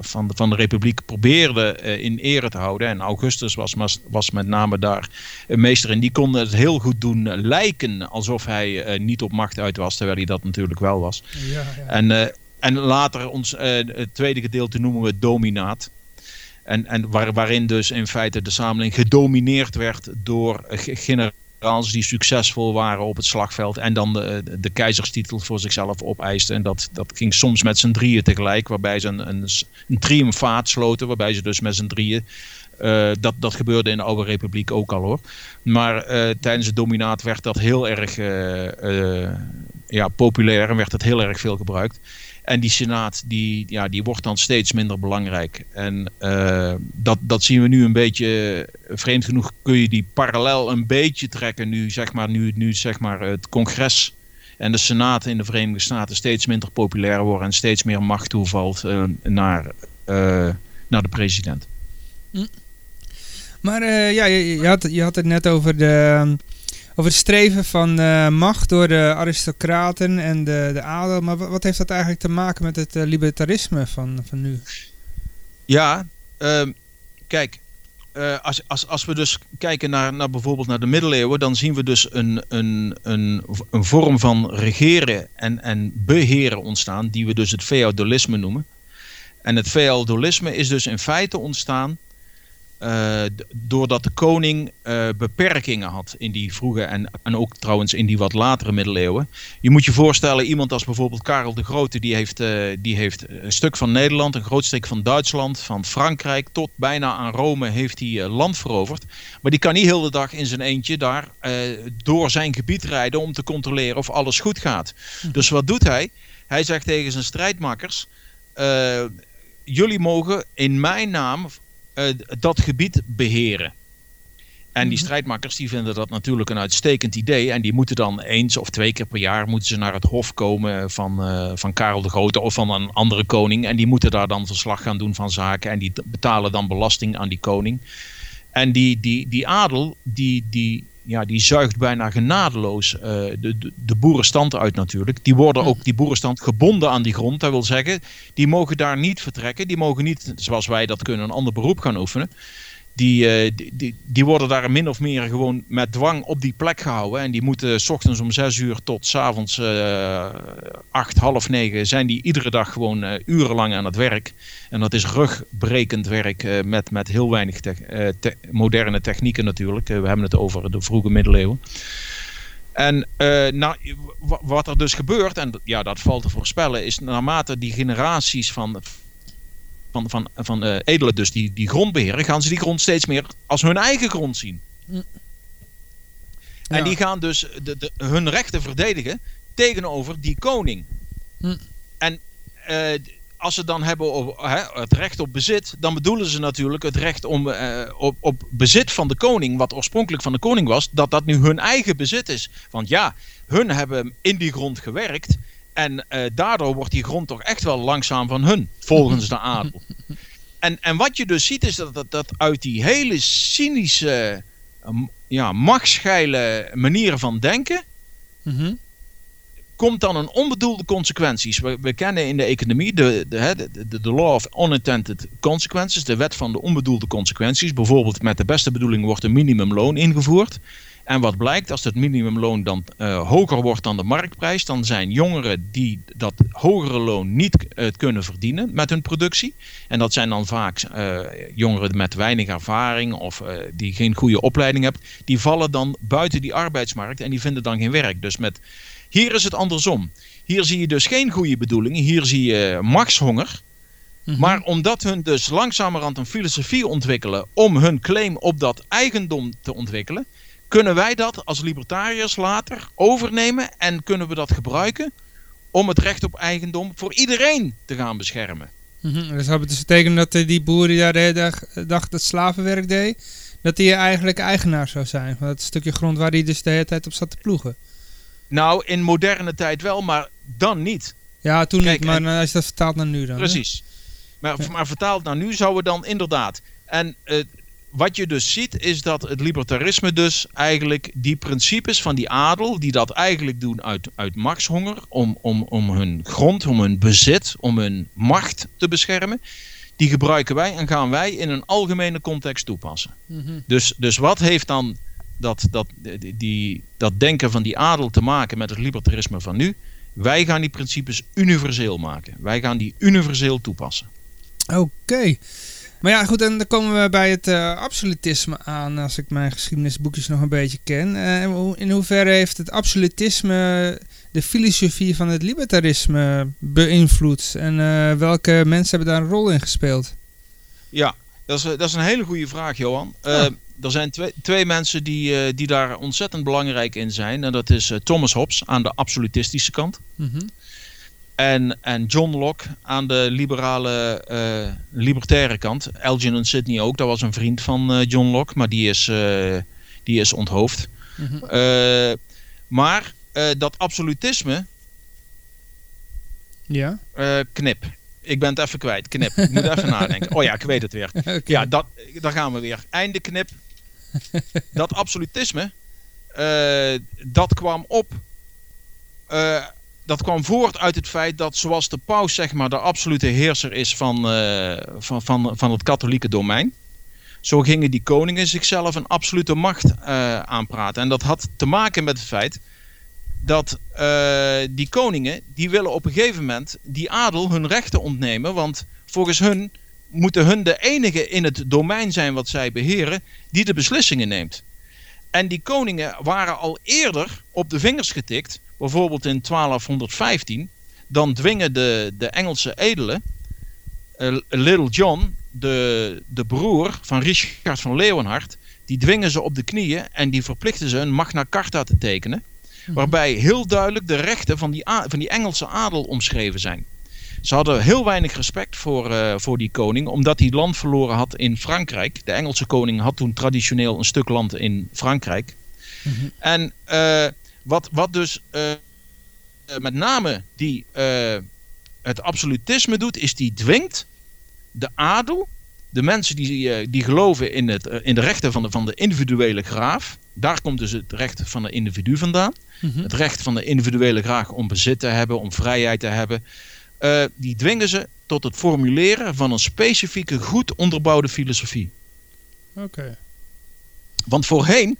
van, de, van de republiek probeerde in ere te houden. En Augustus was, was met name daar een meester in. Die kon het heel goed doen lijken alsof hij niet op macht uit was, terwijl hij dat natuurlijk wel was. Ja, En, eh, en later ons eh, het tweede gedeelte noemen we dominaat. En, en waar, waarin dus in feite de samenleving gedomineerd werd door ge- generaals die succesvol waren op het slagveld. En dan de, de keizerstitel voor zichzelf opeisten. En dat, dat ging soms met z'n drieën tegelijk, waarbij ze een, een, triumfaat sloten. Waarbij ze dus met z'n drieën. eh, dat, dat gebeurde in de Oude Republiek ook al hoor. Maar tijdens het dominaat werd dat heel erg ja, populair en werd het heel erg veel gebruikt. En die senaat die, ja, die wordt dan steeds minder belangrijk. En eh, dat, dat zien we nu een beetje, eh, vreemd genoeg kun je die parallel een beetje trekken nu zeg maar, nu, nu zeg maar het congres en de senaat in de Verenigde Staten steeds minder populair worden en steeds meer macht toevalt eh, naar, naar de president. Maar eh, ja, je, je, had, je had het net over, de, over het streven van eh, macht door de aristocraten en de, de adel. Maar wa- wat heeft dat eigenlijk te maken met het eh, libertarisme van, van nu? Ja, ehm, kijk, eh, als, als, als we dus kijken naar, naar bijvoorbeeld naar de middeleeuwen, dan zien we dus een, een, een, een vorm van regeren en, en beheren ontstaan, die we dus het feodalisme noemen. En het feodalisme is dus in feite ontstaan eh, doordat de koning eh, beperkingen had in die vroege en, en ook trouwens in die wat latere middeleeuwen. Je moet je voorstellen, iemand als bijvoorbeeld Karel de Grote, die heeft, eh, die heeft een stuk van Nederland, een groot stuk van Duitsland, van Frankrijk tot bijna aan Rome heeft hij land veroverd. Maar die kan niet heel de dag in zijn eentje daar door zijn gebied rijden om te controleren of alles goed gaat. Dus wat doet hij? Hij zegt tegen zijn strijdmakkers, jullie mogen in mijn naam dat gebied beheren. En die strijdmakkers die vinden dat natuurlijk een uitstekend idee. En die moeten dan eens of twee keer per jaar moeten ze naar het hof komen van, eh, van Karel de Grote of van een andere koning. En die moeten daar dan verslag gaan doen van zaken. En die betalen dan belasting aan die koning. En die, die, die adel, die, die, ja, die zuigt bijna genadeloos eh, de, de, de boerenstand uit natuurlijk. Die worden ook, die boerenstand, gebonden aan die grond. Dat wil zeggen, die mogen daar niet vertrekken. Die mogen niet, zoals wij dat kunnen, een ander beroep gaan oefenen. Die, eh, die, die, die worden daar min of meer gewoon met dwang op die plek gehouden. En die moeten s ochtends om zes uur tot s avonds acht, half negen zijn die iedere dag gewoon eh, urenlang aan het werk. En dat is rugbrekend werk met, met heel weinig moderne technieken natuurlijk. We hebben het over de vroege middeleeuwen. En nou, wa- wat er dus gebeurt, en ja, dat valt te voorspellen, is naarmate die generaties van, van, van, van eh, edelen dus die, die grond beheren, gaan ze die grond steeds meer als hun eigen grond zien. En Ja. die gaan dus de, de, hun rechten verdedigen tegenover die koning. Hm. En eh, als ze dan hebben over hè, het recht op bezit, dan bedoelen ze natuurlijk het recht om, eh, op, op bezit van de koning, wat oorspronkelijk van de koning was, dat dat nu hun eigen bezit is. Want ja, hun hebben in die grond gewerkt en eh, daardoor wordt die grond toch echt wel langzaam van hun, volgens de adel. En, en wat je dus ziet is dat, dat, dat uit die hele cynische, eh, m- ja, machtsgeile manieren van denken, Mhm. komt dan een onbedoelde consequenties. We, we kennen in de economie de, de, de, de law of unintended consequences, de wet van de onbedoelde consequenties. Bijvoorbeeld met de beste bedoeling wordt een minimumloon ingevoerd. En wat blijkt, als het minimumloon dan eh, hoger wordt dan de marktprijs, dan zijn jongeren die dat hogere loon niet eh, kunnen verdienen met hun productie. En dat zijn dan vaak eh, jongeren met weinig ervaring of die geen goede opleiding hebben. Die vallen dan buiten die arbeidsmarkt en die vinden dan geen werk. Dus met hier is het andersom. Hier zie je dus geen goede bedoelingen. Hier zie je machtshonger. Maar omdat hun dus langzamerhand een filosofie ontwikkelen om hun claim op dat eigendom te ontwikkelen, kunnen wij dat als libertariërs later overnemen en kunnen we dat gebruiken om het recht op eigendom voor iedereen te gaan beschermen. Dus dat dus betekenen dat eh, die boer die daar de hele dag, dag dat slavenwerk deed, dat hij eigenlijk eigenaar zou zijn van dat stukje grond waar hij dus de hele tijd op zat te ploegen. Nou, in moderne tijd wel, maar dan niet. Ja, toen Kijk, niet, maar en- als je dat vertaalt naar nu dan. hè? Precies. Maar, maar vertaald naar nu zouden we dan inderdaad. En eh, wat je dus ziet is dat het libertarisme dus eigenlijk die principes van die adel, die dat eigenlijk doen uit, uit machtshonger, om, om, om hun grond, om hun bezit, om hun macht te beschermen, die gebruiken wij en gaan wij in een algemene context toepassen. Mhm. Dus, dus wat heeft dan dat, dat, die, dat denken van die adel te maken met het libertarisme van nu? Wij gaan die principes universeel maken. Wij gaan die universeel toepassen. Oké. Maar ja, goed, en dan komen we bij het eh, absolutisme aan, als ik mijn geschiedenisboekjes nog een beetje ken. Eh, in hoeverre heeft het absolutisme de filosofie van het libertarisme beïnvloed? En eh, welke mensen hebben daar een rol in gespeeld? Ja, dat is, dat is een hele goede vraag, Johan. Er zijn twee, twee mensen die, die daar ontzettend belangrijk in zijn. En dat is Thomas Hobbes aan de absolutistische kant. Mhm. En, en John Locke aan de liberale, eh, libertaire kant. Elgin Sidney ook, dat was een vriend van eh, John Locke, maar die is, eh, die is onthoofd. Mhm. Maar dat absolutisme, Ja. knip. Ik ben het even kwijt. Knip. Ik moet even nadenken. Oh ja, ik weet het weer. Ja, dat, daar gaan we weer. Einde knip. Dat absolutisme, dat kwam op. dat kwam voort uit het feit dat zoals de paus zeg maar de absolute heerser is van, eh, van, van, van het katholieke domein. Zo gingen die koningen zichzelf een absolute macht eh, aanpraten. En dat had te maken met het feit dat eh, die koningen, die willen op een gegeven moment die adel hun rechten ontnemen. Want volgens hun moeten hun de enige in het domein zijn wat zij beheren, die de beslissingen neemt. En die koningen waren al eerder op de vingers getikt, bijvoorbeeld in 1215. Dan dwingen de, de Engelse edelen, eh, Little John, de, de broer van Richard van Leeuwenhard, die dwingen ze op de knieën en die verplichten ze een Magna Carta te tekenen. Waarbij heel duidelijk de rechten van die, van die Engelse adel omschreven zijn. Ze hadden heel weinig respect voor, eh, voor die koning, omdat hij land verloren had in Frankrijk. De Engelse koning had toen traditioneel een stuk land in Frankrijk. En eh, wat, wat dus eh, eh, met name die, eh, het absolutisme doet, is die dwingt de adel, de mensen die, die geloven in, het, in de rechten van de, van de individuele graaf. Daar komt dus het recht van de individu vandaan. Mhm. Het recht van de individuele graag om bezit te hebben, om vrijheid te hebben. Die dwingen ze tot het formuleren van een specifieke, goed onderbouwde filosofie. Oké. Want voorheen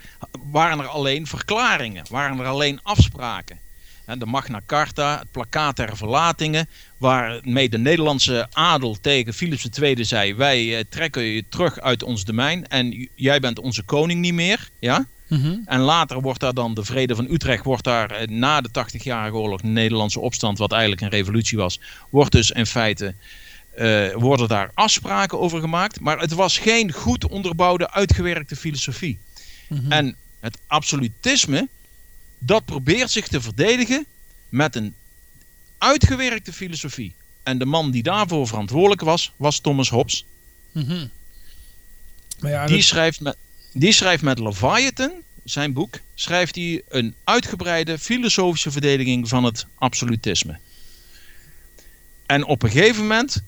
waren er alleen verklaringen, waren er alleen afspraken. En de Magna Carta, het plakkaat der verlatingen, waarmee de Nederlandse adel tegen Philips II zei: Wij eh, trekken je terug uit ons domein en jij bent onze koning niet meer. Ja? Mhm. En later wordt daar dan de Vrede van Utrecht, wordt daar eh, na de 80-jarige oorlog, de Nederlandse opstand, wat eigenlijk een revolutie was, wordt dus in feite, eh, worden daar afspraken over gemaakt. Maar het was geen goed onderbouwde, uitgewerkte filosofie. Mhm. En het absolutisme, dat probeert zich te verdedigen met een uitgewerkte filosofie. En de man die daarvoor verantwoordelijk was, was Thomas Hobbes. Mhm. Maar ja, die, dat- schrijft met, die schrijft met Leviathan, zijn boek, schrijft hij een uitgebreide filosofische verdediging van het absolutisme. En op een gegeven moment,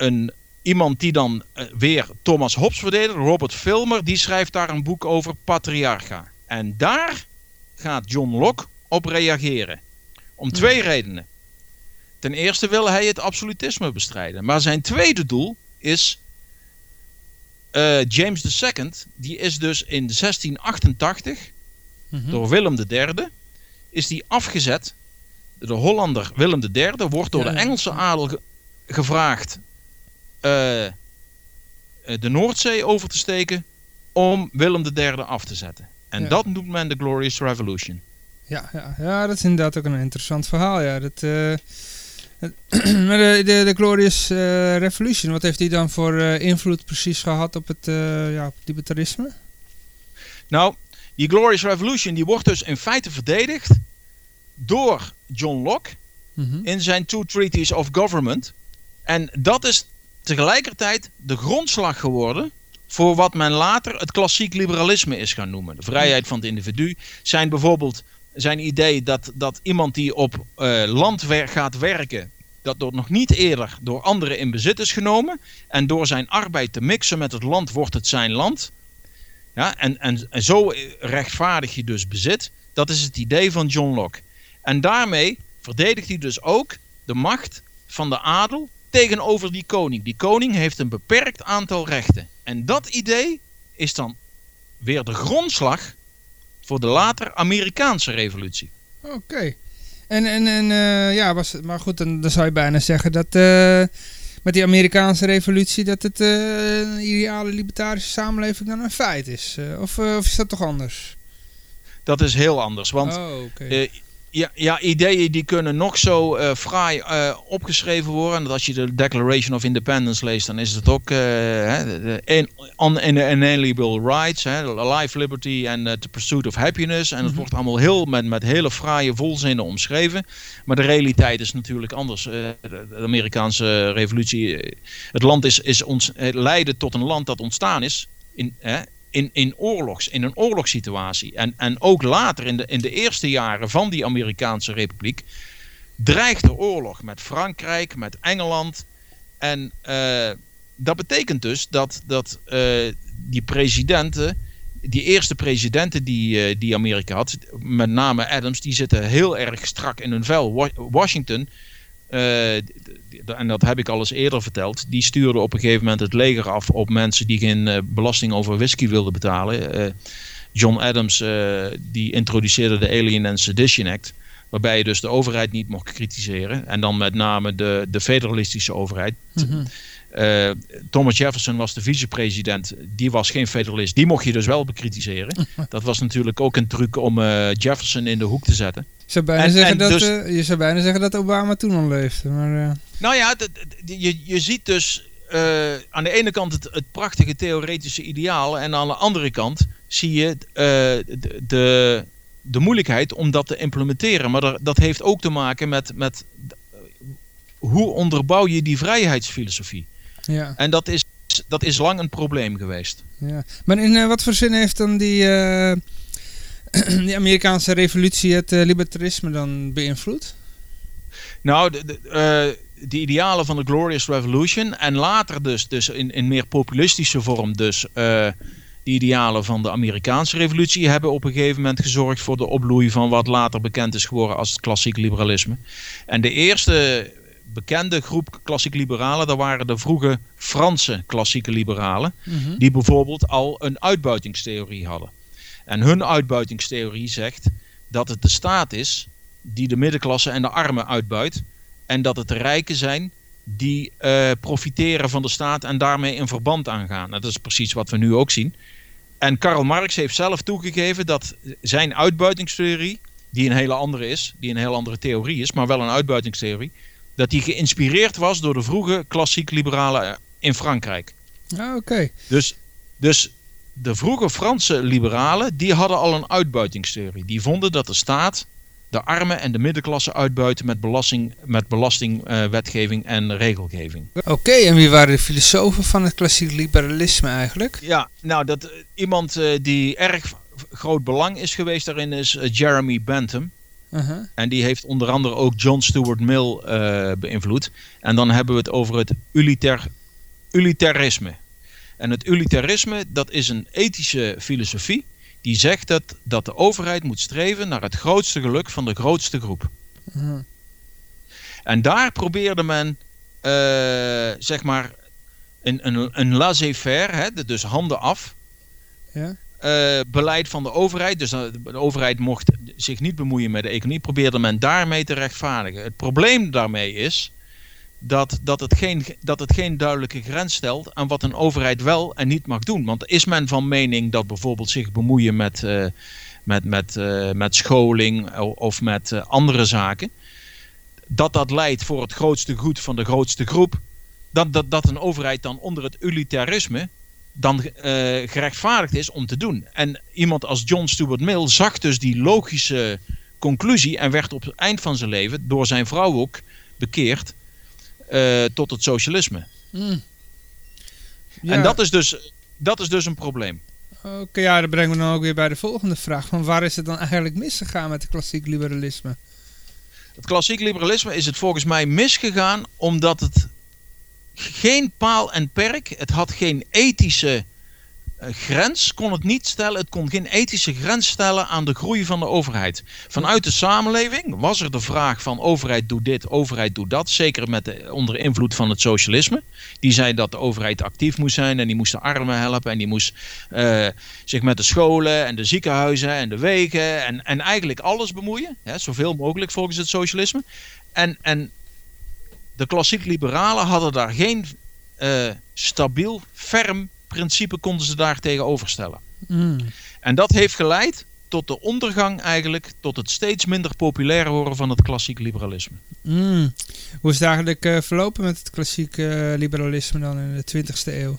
een, iemand die dan eh, weer Thomas Hobbes verdedigt, Robert Filmer, die schrijft daar een boek over patriarcha. En daar gaat John Locke op reageren. Om twee redenen. Ten eerste wil hij het absolutisme bestrijden. Maar zijn tweede doel is eh, James II, die is dus in 1688 Mhm. door Willem III, is die afgezet. De Hollander Willem III wordt door Ja, de. Engelse adel ge- gevraagd de Noordzee over te steken om Willem III af te zetten. En Ja. dat noemt men de Glorious Revolution. Ja, ja, ja, dat is inderdaad ook een interessant verhaal. Ja. Dat, eh, maar de, de, de Glorious eh, Revolution, wat heeft die dan voor eh, invloed precies gehad op het, eh, ja, op het libertarisme? Nou, die Glorious Revolution die wordt dus in feite verdedigd door John Locke Mhm. in zijn Two Treaties of Government. En dat is tegelijkertijd de grondslag geworden voor wat men later het klassiek liberalisme is gaan noemen. De vrijheid van het individu zijn bijvoorbeeld zijn idee dat, dat iemand die op eh, land gaat werken, dat door nog niet eerder door anderen in bezit is genomen en door zijn arbeid te mixen met het land wordt het zijn land. Ja, en, en, en zo rechtvaardig je dus bezit. Dat is het idee van John Locke. En daarmee verdedigt hij dus ook de macht van de adel tegenover die koning. Die koning heeft een beperkt aantal rechten. En dat idee is dan weer de grondslag voor de later Amerikaanse revolutie. Oké. En, en, en eh, ja, was, maar goed, dan, dan zou je bijna zeggen dat eh, met die Amerikaanse revolutie dat het eh, een ideale libertarische samenleving dan een feit is. Eh, of, eh, of is dat toch anders? Dat is heel anders. Want oh, oké. Ja, ja, ideeën die kunnen nog zo eh, fraai eh, opgeschreven worden. En als je de Declaration of Independence leest, dan is het ook hè, de- de in- unalienable rights, hè, life, liberty and uh, the pursuit of happiness. En het wordt allemaal heel met, met hele fraaie volzinnen omschreven. Maar de realiteit is natuurlijk anders. De, Amerikaanse revolutie, het land is, is ons, het leidde tot een land dat ontstaan is in, hè, in, in, oorlogs, in een oorlogssituatie. En, en ook later, in de, in de eerste jaren van die Amerikaanse republiek, dreigt de oorlog met Frankrijk, met Engeland. En eh, dat betekent dus dat, dat eh, die presidenten, die eerste presidenten die, eh, die Amerika had, met name Adams, die zitten heel erg strak in hun vel. Wa- Washington, en dat heb ik al eens eerder verteld, die stuurde op een gegeven moment het leger af op mensen die geen eh, belasting over whisky wilden betalen. Eh, John Adams eh, die introduceerde de Alien and Sedition Act. Waarbij je dus de overheid niet mocht kritiseren. En dan met name de, de federalistische overheid. Mhm. Eh, Thomas Jefferson was de vicepresident. Die was geen federalist. Die mocht je dus wel bekritiseren. Dat was natuurlijk ook een truc om eh, Jefferson in de hoek te zetten. Je zou bijna, En- zeggen, en dat, dus- eh, je zou bijna zeggen dat Obama toen al leefde. Maar, eh, Nou ja, je, je ziet dus eh, aan de ene kant het, het prachtige theoretische ideaal. En aan de andere kant zie je de, de, de moeilijkheid om dat te implementeren. Maar dat, dat heeft ook te maken met, met hoe onderbouw je die vrijheidsfilosofie. ja, En dat is, dat is lang een probleem geweest. ja. Maar in wat voor zin heeft dan die, die Amerikaanse revolutie het eh, libertarisme dan beïnvloed? Nou, de, de, eh, de idealen van de Glorious Revolution en later dus, dus in, in meer populistische vorm dus eh, de idealen van de Amerikaanse revolutie hebben op een gegeven moment gezorgd voor de opbloei van wat later bekend is geworden als het klassiek liberalisme. En de eerste bekende groep klassiek liberalen, dat waren de vroege Franse klassieke liberalen, Mhm. die bijvoorbeeld al een uitbuitingstheorie hadden. En hun uitbuitingstheorie zegt dat het de staat is die de middenklasse en de armen uitbuit. En dat het de rijken zijn die eh, profiteren van de staat en daarmee een verband aangaan. Nou, dat is precies wat we nu ook zien. En Karl Marx heeft zelf toegegeven dat zijn uitbuitingstheorie, die een hele andere is, die een heel andere theorie is, maar wel een uitbuitingstheorie, dat die geïnspireerd was door de vroege klassiek liberalen in Frankrijk. Ah, Oké. Dus, dus de vroege Franse liberalen, die hadden al een uitbuitingstheorie. Die vonden dat de staat de armen en de middenklasse uitbuiten met belasting, met belastingwetgeving en regelgeving. Oké, en wie waren de filosofen van het klassiek liberalisme eigenlijk? Ja, nou, dat, eh, iemand eh, die erg groot belang is geweest daarin is eh, Jeremy Bentham. Uh-huh. En die heeft onder andere ook John Stuart Mill eh, beïnvloed. En dan hebben we het over het uliter, utilitarisme. En het utilitarisme, dat is een ethische filosofie die zegt dat, dat de overheid moet streven naar het grootste geluk van de grootste groep. En daar probeerde men, eh, zeg maar, een, een, een laissez-faire, dus handen af, Ja. eh, beleid van de overheid. Dus de overheid mocht zich niet bemoeien met de economie. Probeerde men daarmee te rechtvaardigen. Het probleem daarmee is dat, dat, het geen, dat het geen duidelijke grens stelt aan wat een overheid wel en niet mag doen. Want is men van mening dat bijvoorbeeld zich bemoeien met, eh, met, met, eh, met scholing of met eh, andere zaken, dat dat leidt voor het grootste goed van de grootste groep, dat, dat, dat een overheid dan onder het utilitarisme dan gerechtvaardigd is om te doen. En iemand als John Stuart Mill zag dus die logische conclusie en werd op het eind van zijn leven door zijn vrouw ook bekeerd eh, tot het socialisme. Mm. Ja. En dat is, dus, dat is dus een probleem. Oké, ja, dat brengen we dan ook weer bij de volgende vraag. Van waar is het dan eigenlijk misgegaan met het klassiek liberalisme? Het klassiek liberalisme is het volgens mij misgegaan omdat het geen paal en perk, het had geen ethische grens, kon het niet stellen, het kon geen ethische grens stellen aan de groei van de overheid. Vanuit de samenleving was er de vraag van overheid doet dit, overheid doet dat, zeker met de, onder invloed van het socialisme. Die zei dat de overheid actief moest zijn en die moest de armen helpen en die moest eh, zich met de scholen en de ziekenhuizen en de wegen en, en eigenlijk alles bemoeien, hè, zoveel mogelijk volgens het socialisme. En, en de klassiek liberalen hadden daar geen eh, stabiel, ferm principe konden ze daar tegenover stellen. Mm. En dat heeft geleid tot de ondergang eigenlijk, tot het steeds minder populair worden van het klassiek liberalisme. Mm. Hoe is het eigenlijk eh, verlopen met het klassiek eh, liberalisme dan in de 20e eeuw?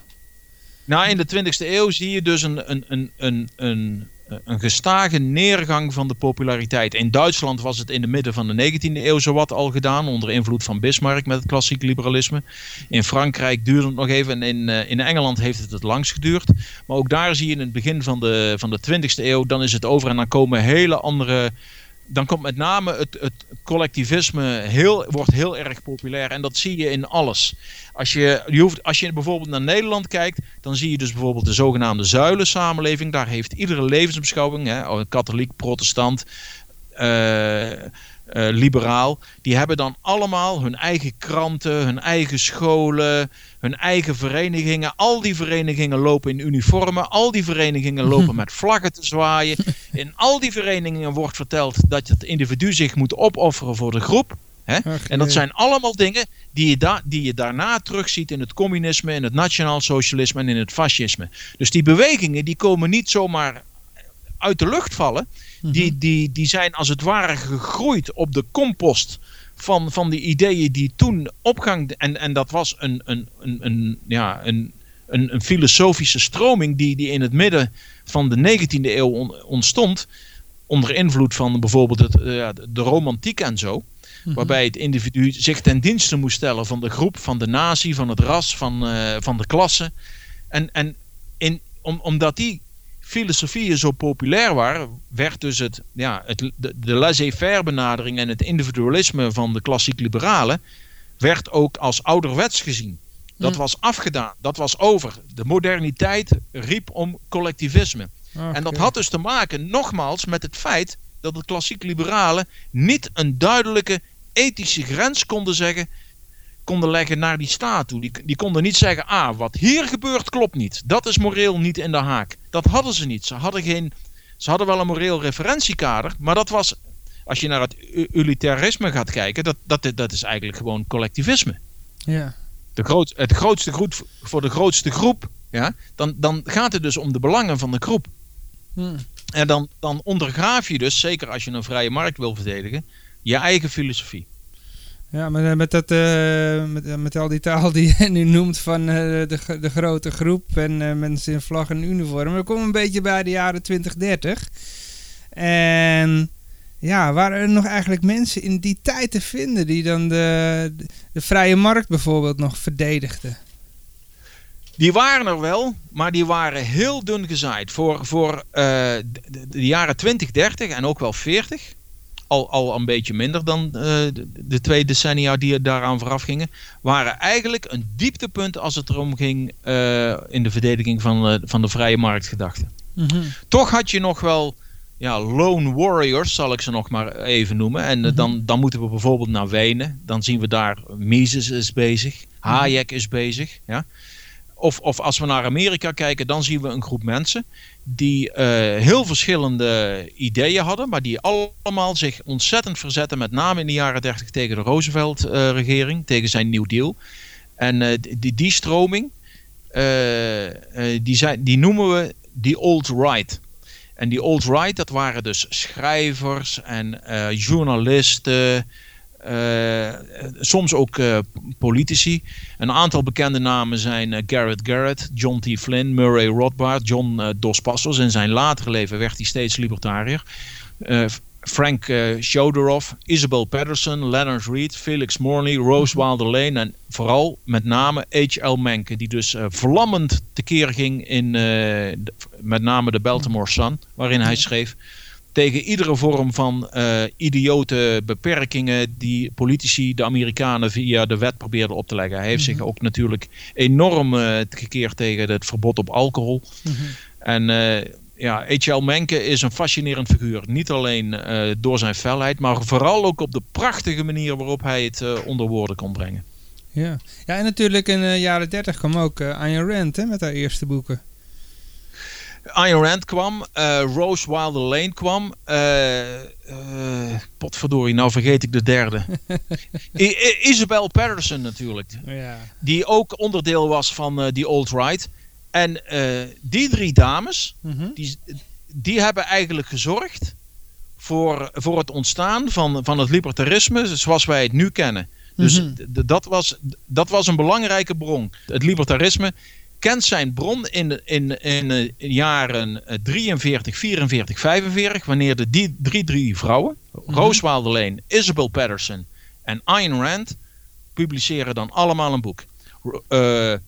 Nou, in de 20e eeuw zie je dus een, een, een, een, een, een gestage neergang van de populariteit. In Duitsland was het in de midden van de 19e eeuw zowat al gedaan, onder invloed van Bismarck met het klassiek liberalisme. In Frankrijk duurde het nog even en in, eh, in Engeland heeft het het langst geduurd. Maar ook daar zie je in het begin van de, van de 20e eeuw, dan is het over en dan komen hele andere dan komt met name het, het collectivisme heel, wordt heel erg populair. En dat zie je in alles. Als je, je hoeft, als je bijvoorbeeld naar Nederland kijkt, dan zie je dus bijvoorbeeld de zogenaamde zuilensamenleving. Daar heeft iedere levensbeschouwing, hè, katholiek, protestant, eh, eh, liberaal, die hebben dan allemaal hun eigen kranten, hun eigen scholen, hun eigen verenigingen. Al die verenigingen lopen in uniformen, al die verenigingen lopen met vlaggen te zwaaien. In al die verenigingen wordt verteld dat het individu zich moet opofferen voor de groep. Hè? Ach, En dat zijn allemaal dingen die je, da die je daarna terugziet in het communisme, in het nationaal socialisme en in het fascisme. Dus die bewegingen die komen niet zomaar uit de lucht vallen. Die, die, die zijn als het ware gegroeid op de compost van, van die ideeën die toen opgang. En, en dat was een, een, een, een, ja, een, een, een filosofische stroming die, die in het midden van de 19e eeuw on- ontstond. Onder invloed van bijvoorbeeld het, eh, de romantiek en zo. Waarbij het individu zich ten dienste moest stellen van de groep, van de natie, van het ras, van, eh, van de klasse. En, en in, om, omdat die filosofieën zo populair waren, werd dus het, ja, het, de, de laissez-faire benadering en het individualisme van de klassiek liberalen werd ook als ouderwets gezien. Dat Mm. was afgedaan, dat was over. De moderniteit riep om collectivisme. En dat had dus te maken, nogmaals, met het feit dat de klassiek liberalen niet een duidelijke ethische grens konden zeggen konden leggen naar die staat toe. Die, die konden niet zeggen, ah, wat hier gebeurt klopt niet. Dat is moreel niet in de haak. Dat hadden ze niet. Ze hadden, geen, ze hadden wel een moreel referentiekader, maar dat was, als je naar het utilitarisme gaat kijken, dat, dat, dat is eigenlijk gewoon collectivisme. Ja. De groot, het grootste groep voor de grootste groep, ja, dan, dan gaat het dus om de belangen van de groep. Hm. En dan, dan ondergraaf je dus, zeker als je een vrije markt wil verdedigen, je eigen filosofie. Ja, maar eh, met, dat, eh, met, eh, met al die taal die je nu noemt van de, de grote groep en mensen in vlag en uniform. We komen een beetje bij de jaren 2030. En ja, waren er nog eigenlijk mensen in die tijd te vinden die dan de, de, vrije markt bijvoorbeeld nog verdedigden? Die waren er wel, maar die waren heel dun gezaaid. Voor, voor de, de- de jaren 20, 30 en ook wel 40. Al, al een beetje minder dan eh, de, de twee decennia die er daaraan vooraf gingen. Waren eigenlijk een dieptepunt als het erom ging eh, in de verdediging van, eh, van de vrije marktgedachte. Toch had je nog wel ja, lone warriors, zal ik ze nog maar even noemen. En eh, dan, dan moeten we bijvoorbeeld naar Wenen. Dan zien we daar Mises is bezig, Hayek is bezig. Ja. Of, of als we naar Amerika kijken, dan zien we een groep mensen die eh, heel verschillende ideeën hadden, maar die allemaal zich ontzettend verzetten, met name in de jaren 30 tegen de Roosevelt-regering, tegen zijn New Deal. En eh, die, die stroming, eh, eh, die, zijn, die noemen we die alt-right. En die alt-right, dat waren dus schrijvers en eh, journalisten, eh, soms ook eh, politici. Een aantal bekende namen zijn eh, Garrett Garrett, John T. Flynn, Murray Rothbard, John Dos Passos. In zijn latere leven werd hij steeds libertariër. Frank Shodorov, Isabel Patterson, Leonard Reed, Felix Morley, Rose Wilder Lane en vooral met name H.L. Mencken, die dus vlammend tekeer ging in met name de Baltimore Sun, waarin hij schreef tegen iedere vorm van eh, idiote beperkingen die politici, de Amerikanen, via de wet probeerden op te leggen. Hij heeft zich ook natuurlijk enorm eh, gekeerd tegen het verbod op alcohol. En eh, ja, H.L. Mencken is een fascinerend figuur. Niet alleen door zijn felheid, maar vooral ook op de prachtige manier waarop hij het onder woorden kon brengen. Ja, ja en natuurlijk in de jaren 30 kwam ook Ayn Rand hè, met haar eerste boeken. Ayn Rand kwam, eh, Rose Wilder Lane kwam. eh eh, potverdorie, nou vergeet ik de derde. I- Isabel Patterson natuurlijk. Ja. Die ook onderdeel was van die alt-right. En eh, die drie dames, Mhm. die, die hebben eigenlijk gezorgd voor, voor het ontstaan van, van het libertarisme zoals wij het nu kennen. Dus Mhm. dat, was, dat was een belangrijke bron. Het libertarisme kent zijn bron in de in, in, de jaren eh, 43, 44, 45, wanneer de die drie, drie vrouwen, Rose Wilder Lane, Isabel Patterson en Ayn Rand, publiceren dan allemaal een boek. Eh, eh,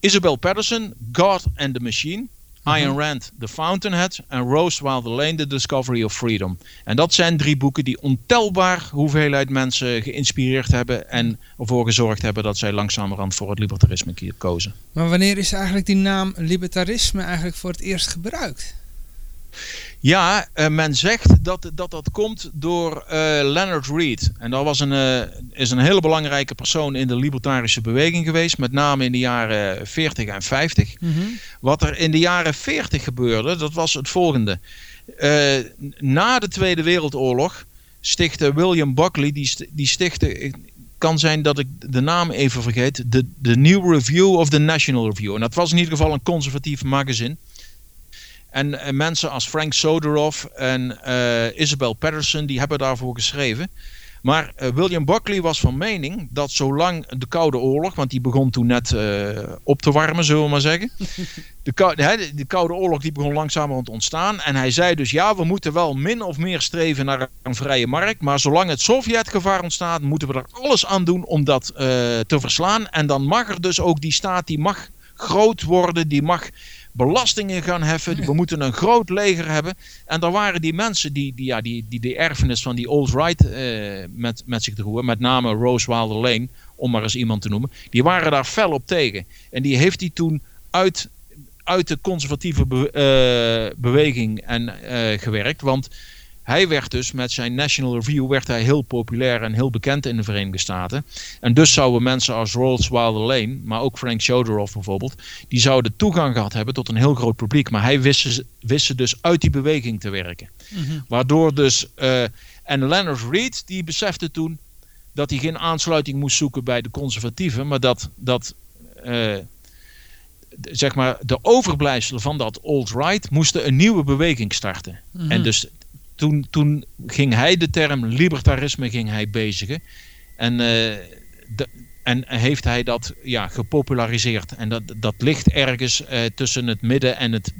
Isabel Patterson, God and the Machine. Ayn Rand, The Fountainhead. En Rose Wilder Lane, The Discovery of Freedom. En dat zijn drie boeken die ontelbaar hoeveelheid mensen geïnspireerd hebben. En ervoor gezorgd hebben dat zij langzamerhand voor het libertarisme kozen. Maar wanneer is eigenlijk die naam libertarisme eigenlijk voor het eerst gebruikt? Ja, eh, men zegt dat, dat dat komt door eh, Leonard Reed. En dat was een, eh, is een hele belangrijke persoon in de libertarische beweging geweest. Met name in de jaren 40 en 50. Wat er in de jaren 40 gebeurde, dat was het volgende. Na de Tweede Wereldoorlog stichtte William Buckley, die, die stichtte, kan zijn dat ik de naam even vergeet, de, de New Review of the National Review. En dat was in ieder geval een conservatief magazine. En mensen als Frank Soderov en eh, Isabel Patterson, die hebben daarvoor geschreven. Maar eh, William Buckley was van mening dat zolang de Koude Oorlog, want die begon toen net eh, op te warmen, zullen we maar zeggen. De, kou- hè, de, de Koude Oorlog die begon langzamerhand te ontstaan. En hij zei dus ja, we moeten wel min of meer streven naar een vrije markt. Maar zolang het Sovjetgevaar ontstaat, moeten we er alles aan doen om dat te verslaan. En dan mag er dus ook die staat, die mag groot worden, die mag belastingen gaan heffen. We moeten een groot leger hebben. En daar waren die mensen die, die, ja, die, die de erfenis van die alt-right eh, met, met zich droegen. Met name Rose Wilder Lane, om maar eens iemand te noemen. Die waren daar fel op tegen. En die heeft hij toen uit, uit de conservatieve be- eh, beweging en, eh, gewerkt. Want hij werd dus met zijn National Review werd hij heel populair en heel bekend in de Verenigde Staten. En dus zouden mensen als Rolls Wilder Lane, maar ook Frank Chodorow bijvoorbeeld, die zouden toegang gehad hebben tot een heel groot publiek. Maar hij wist wist ze dus uit die beweging te werken. Waardoor dus, eh, en Leonard Reed die besefte toen dat hij geen aansluiting moest zoeken bij de conservatieven, maar dat, dat eh, zeg maar, de overblijfselen van dat alt-right moesten een nieuwe beweging starten. Mhm. En dus toen, toen ging hij de term libertarisme ging hij bezigen. En, eh, de- en heeft hij dat ja, gepopulariseerd. En dat, dat ligt ergens eh, tussen het midden en het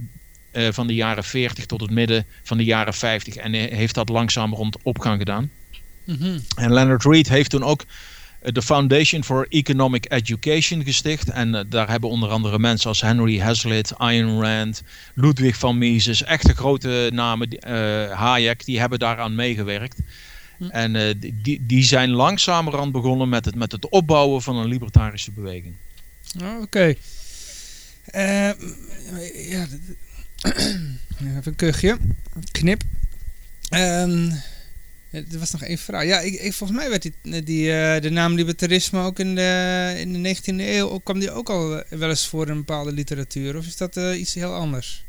eh, van de jaren 40 tot het midden van de jaren 50. En heeft dat langzamerhand opgang gedaan. Mhm. En Leonard Reed heeft toen ook de Foundation for Economic Education gesticht. En eh, daar hebben onder andere mensen als Henry Hazlitt, Ayn Rand, Ludwig van Mises, echte grote namen, eh, Hayek, die hebben daaraan meegewerkt. En eh, die, die zijn langzamerhand begonnen met het, met het opbouwen van een libertarische beweging. Oh, Oké. Eh, ja, even een kuchje. Knip. Ehm, er was nog één vraag. Ja, ik, ik, volgens mij werd die, die, eh, de naam libertarisme ook in de, in de 19e eeuw... ook- kwam die ook al eh, wel eens voor in bepaalde literatuur? Of is dat eh, iets heel anders?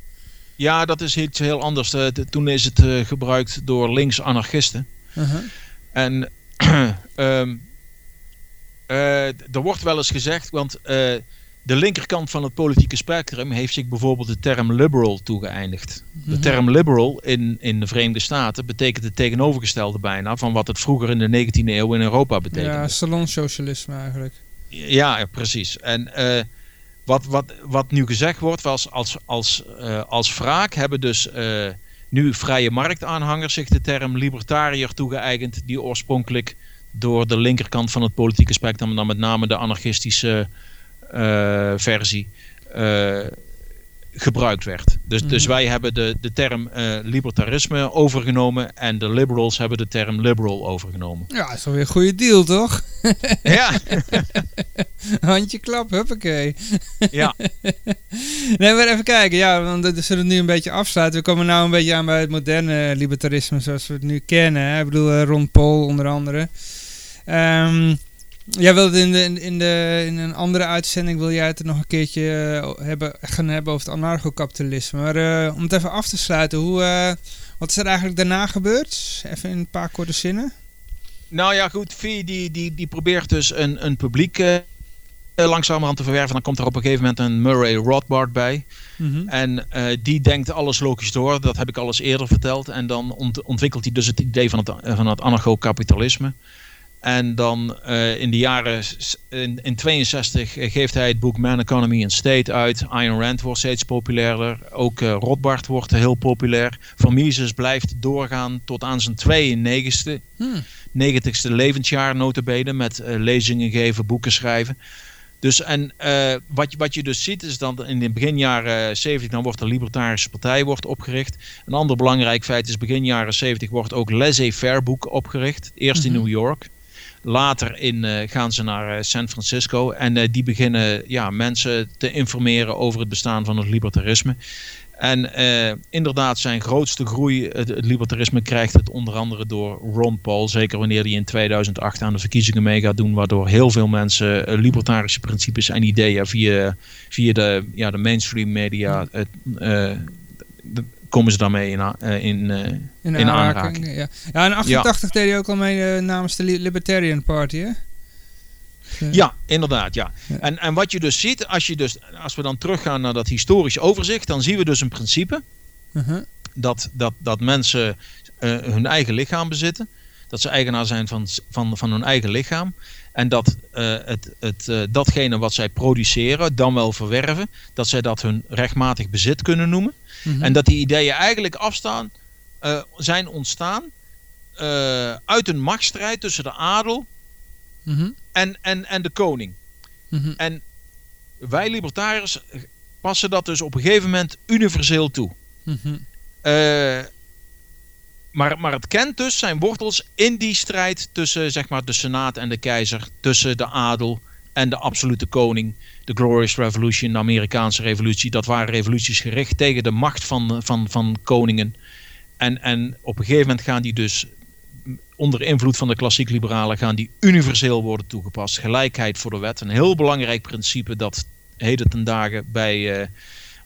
Ja, dat is iets heel anders. Eh, toen is het eh, gebruikt door links-anarchisten. Uh-huh. En eh, er wordt wel eens gezegd, want eh, de linkerkant van het politieke spectrum heeft zich bijvoorbeeld de term liberal toegeëindigd. De Mhm. term liberal in, in de Verenigde Staten betekent het tegenovergestelde bijna van wat het vroeger in de 19e eeuw in Europa betekende. Ja, salonsocialisme eigenlijk. Ja, precies. En eh, wat, wat, wat nu gezegd wordt, was als, als, eh, als wraak hebben dus eh, nu vrije marktaanhangers zich de term libertariër toegeëigend, die oorspronkelijk door de linkerkant van het politieke spectrum, dan met name de anarchistische versie, eh, gebruikt werd. Dus, dus Mhm. wij hebben de, de term eh, libertarisme overgenomen en de liberals hebben de term liberal overgenomen. Ja, is alweer een goede deal, toch? Ja. Handje klap, huppakee. Ja. nee, maar even kijken. Ja, want we zullen het nu een beetje afsluiten. We komen nou een beetje aan bij het moderne libertarisme zoals we het nu kennen. Hè? Ik bedoel, eh, Ron Paul onder andere. Ehm, jij wilde in, de, in, de, in een andere uitzending wil jij het er nog een keertje eh, hebben, gaan hebben over het anarchokapitalisme. Maar eh, om het even af te sluiten, hoe, eh, wat is er eigenlijk daarna gebeurd? Even in een paar korte zinnen. Nou ja, goed. Vie die, die, die probeert dus een, een publiek langzamerhand te verwerven. Dan komt er op een gegeven moment een Murray Rothbard bij. Mhm. En die denkt alles logisch door. Dat heb ik alles eerder verteld. En dan ont- ontwikkelt hij dus het idee van het, van het anarcho-kapitalisme. En dan eh, in de jaren in, in 62 geeft hij het boek Man, Economy and State uit. Ayn Rand wordt steeds populairder. Ook eh, Rothbard wordt heel populair. Van Mises blijft doorgaan tot aan zijn 92ste, Hmm. 90ste levensjaar notabene. Met eh, lezingen geven, boeken schrijven. Dus en eh, wat, je, wat je dus ziet is dat in de begin jaren 70 dan wordt de Libertarische Partij wordt opgericht. Een ander belangrijk feit is begin jaren 70 wordt ook Laissez-faire boek opgericht. Eerst in Mhm. New York. Later in, eh, gaan ze naar eh, San Francisco en eh, die beginnen ja, mensen te informeren over het bestaan van het libertarisme. En inderdaad, zijn grootste groei, het, libertarisme, krijgt het onder andere door Ron Paul. Zeker wanneer hij in 2008 aan de verkiezingen mee gaat doen. Waardoor heel veel mensen libertarische principes en ideeën via, via de, ja, de mainstream media. Komen ze daarmee in, eh, in, eh, In, in aanraking. aanraking. Ja. ja, in 88 deed hij ook al mee eh, namens de Li- Libertarian Party, hè? Ja, inderdaad, ja. Ja. En, en wat je dus ziet, als, je dus, als we dan teruggaan naar dat historisch overzicht, dan zien we dus een principe Uh-huh. dat, dat, dat mensen hun eigen lichaam bezitten. Dat ze eigenaar zijn van, van, van hun eigen lichaam. En dat het, het, datgene wat zij produceren, dan wel verwerven, dat zij dat hun rechtmatig bezit kunnen noemen. Mhm. En dat die ideeën eigenlijk afstaan, eh, zijn ontstaan eh, uit een machtsstrijd tussen de adel Mhm. en, en, en de koning. Mhm. En wij libertariërs passen dat dus op een gegeven moment universeel toe. Eh, maar, maar het kent dus zijn wortels in die strijd tussen zeg maar, de Senaat en de keizer, tussen de adel en de absolute koning. De Glorious Revolution, de Amerikaanse revolutie, dat waren revoluties gericht tegen de macht van, van, van koningen. en, en op een gegeven moment gaan die dus onder invloed van de klassiek liberalen gaan die universeel worden toegepast. Gelijkheid voor de wet. Een heel belangrijk principe dat heden ten dagen bij, uh,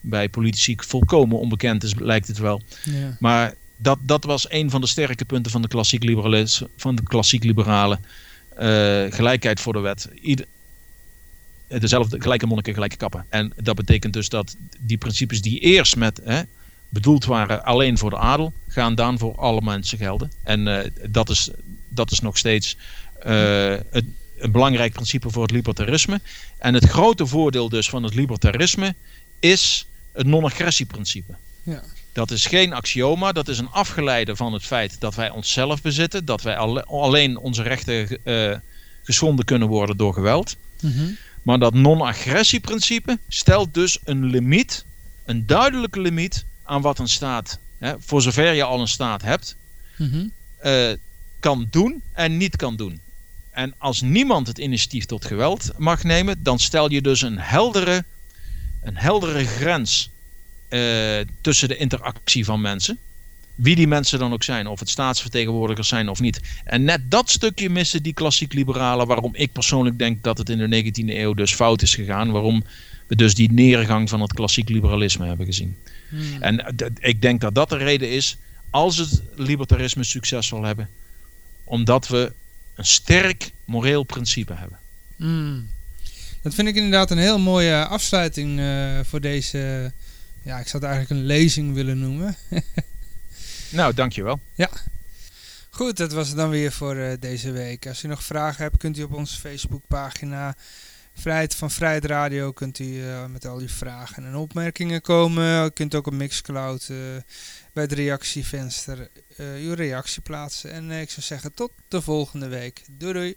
bij politici volkomen onbekend is, lijkt het wel. Ja. Maar dat, dat was een van de sterke punten van de klassiek, liberalis, van de klassiek liberalen. Uh, gelijkheid voor de wet. Ieder, dezelfde gelijke monniken, gelijke kappen. En dat betekent dus dat die principes die eerst met hè, bedoeld waren alleen voor de adel, gaan dan voor alle mensen gelden. En uh, dat, is, dat is nog steeds uh, het, een belangrijk principe voor het libertarisme. En het grote voordeel dus van het libertarisme is het non-agressieprincipe. Ja. Dat is geen axioma, dat is een afgeleide van het feit dat wij onszelf bezitten, dat wij alle, alleen onze rechten uh, geschonden kunnen worden door geweld. Mm -hmm. Maar dat non-agressieprincipe stelt dus een limiet, een duidelijke limiet aan wat een staat, hè, voor zover je al een staat hebt, mm -hmm. uh, kan doen en niet kan doen. En als niemand het initiatief tot geweld mag nemen, dan stel je dus een heldere, een heldere grens uh, tussen de interactie van mensen. Wie die mensen dan ook zijn, of het staatsvertegenwoordigers zijn of niet. En net dat stukje missen die klassiek liberalen, waarom ik persoonlijk denk dat het in de 19e eeuw dus fout is gegaan. Waarom we dus die neergang van het klassiek liberalisme hebben gezien. Hmm. En ik denk dat dat de reden is, als het libertarisme succes zal hebben, omdat we een sterk moreel principe hebben. Hmm. Dat vind ik inderdaad een heel mooie afsluiting uh, voor deze. Ja, ik zou het eigenlijk een lezing willen noemen. nou, dankjewel. Ja. Goed, dat was het dan weer voor uh, deze week. Als u nog vragen hebt, kunt u op onze Facebookpagina Vrijheid van Vrijheid Radio kunt u uh, met al uw vragen en opmerkingen komen. U kunt ook op Mixcloud uh, bij het reactievenster uw reactie plaatsen. En ik zou zeggen tot de volgende week. Doei doei.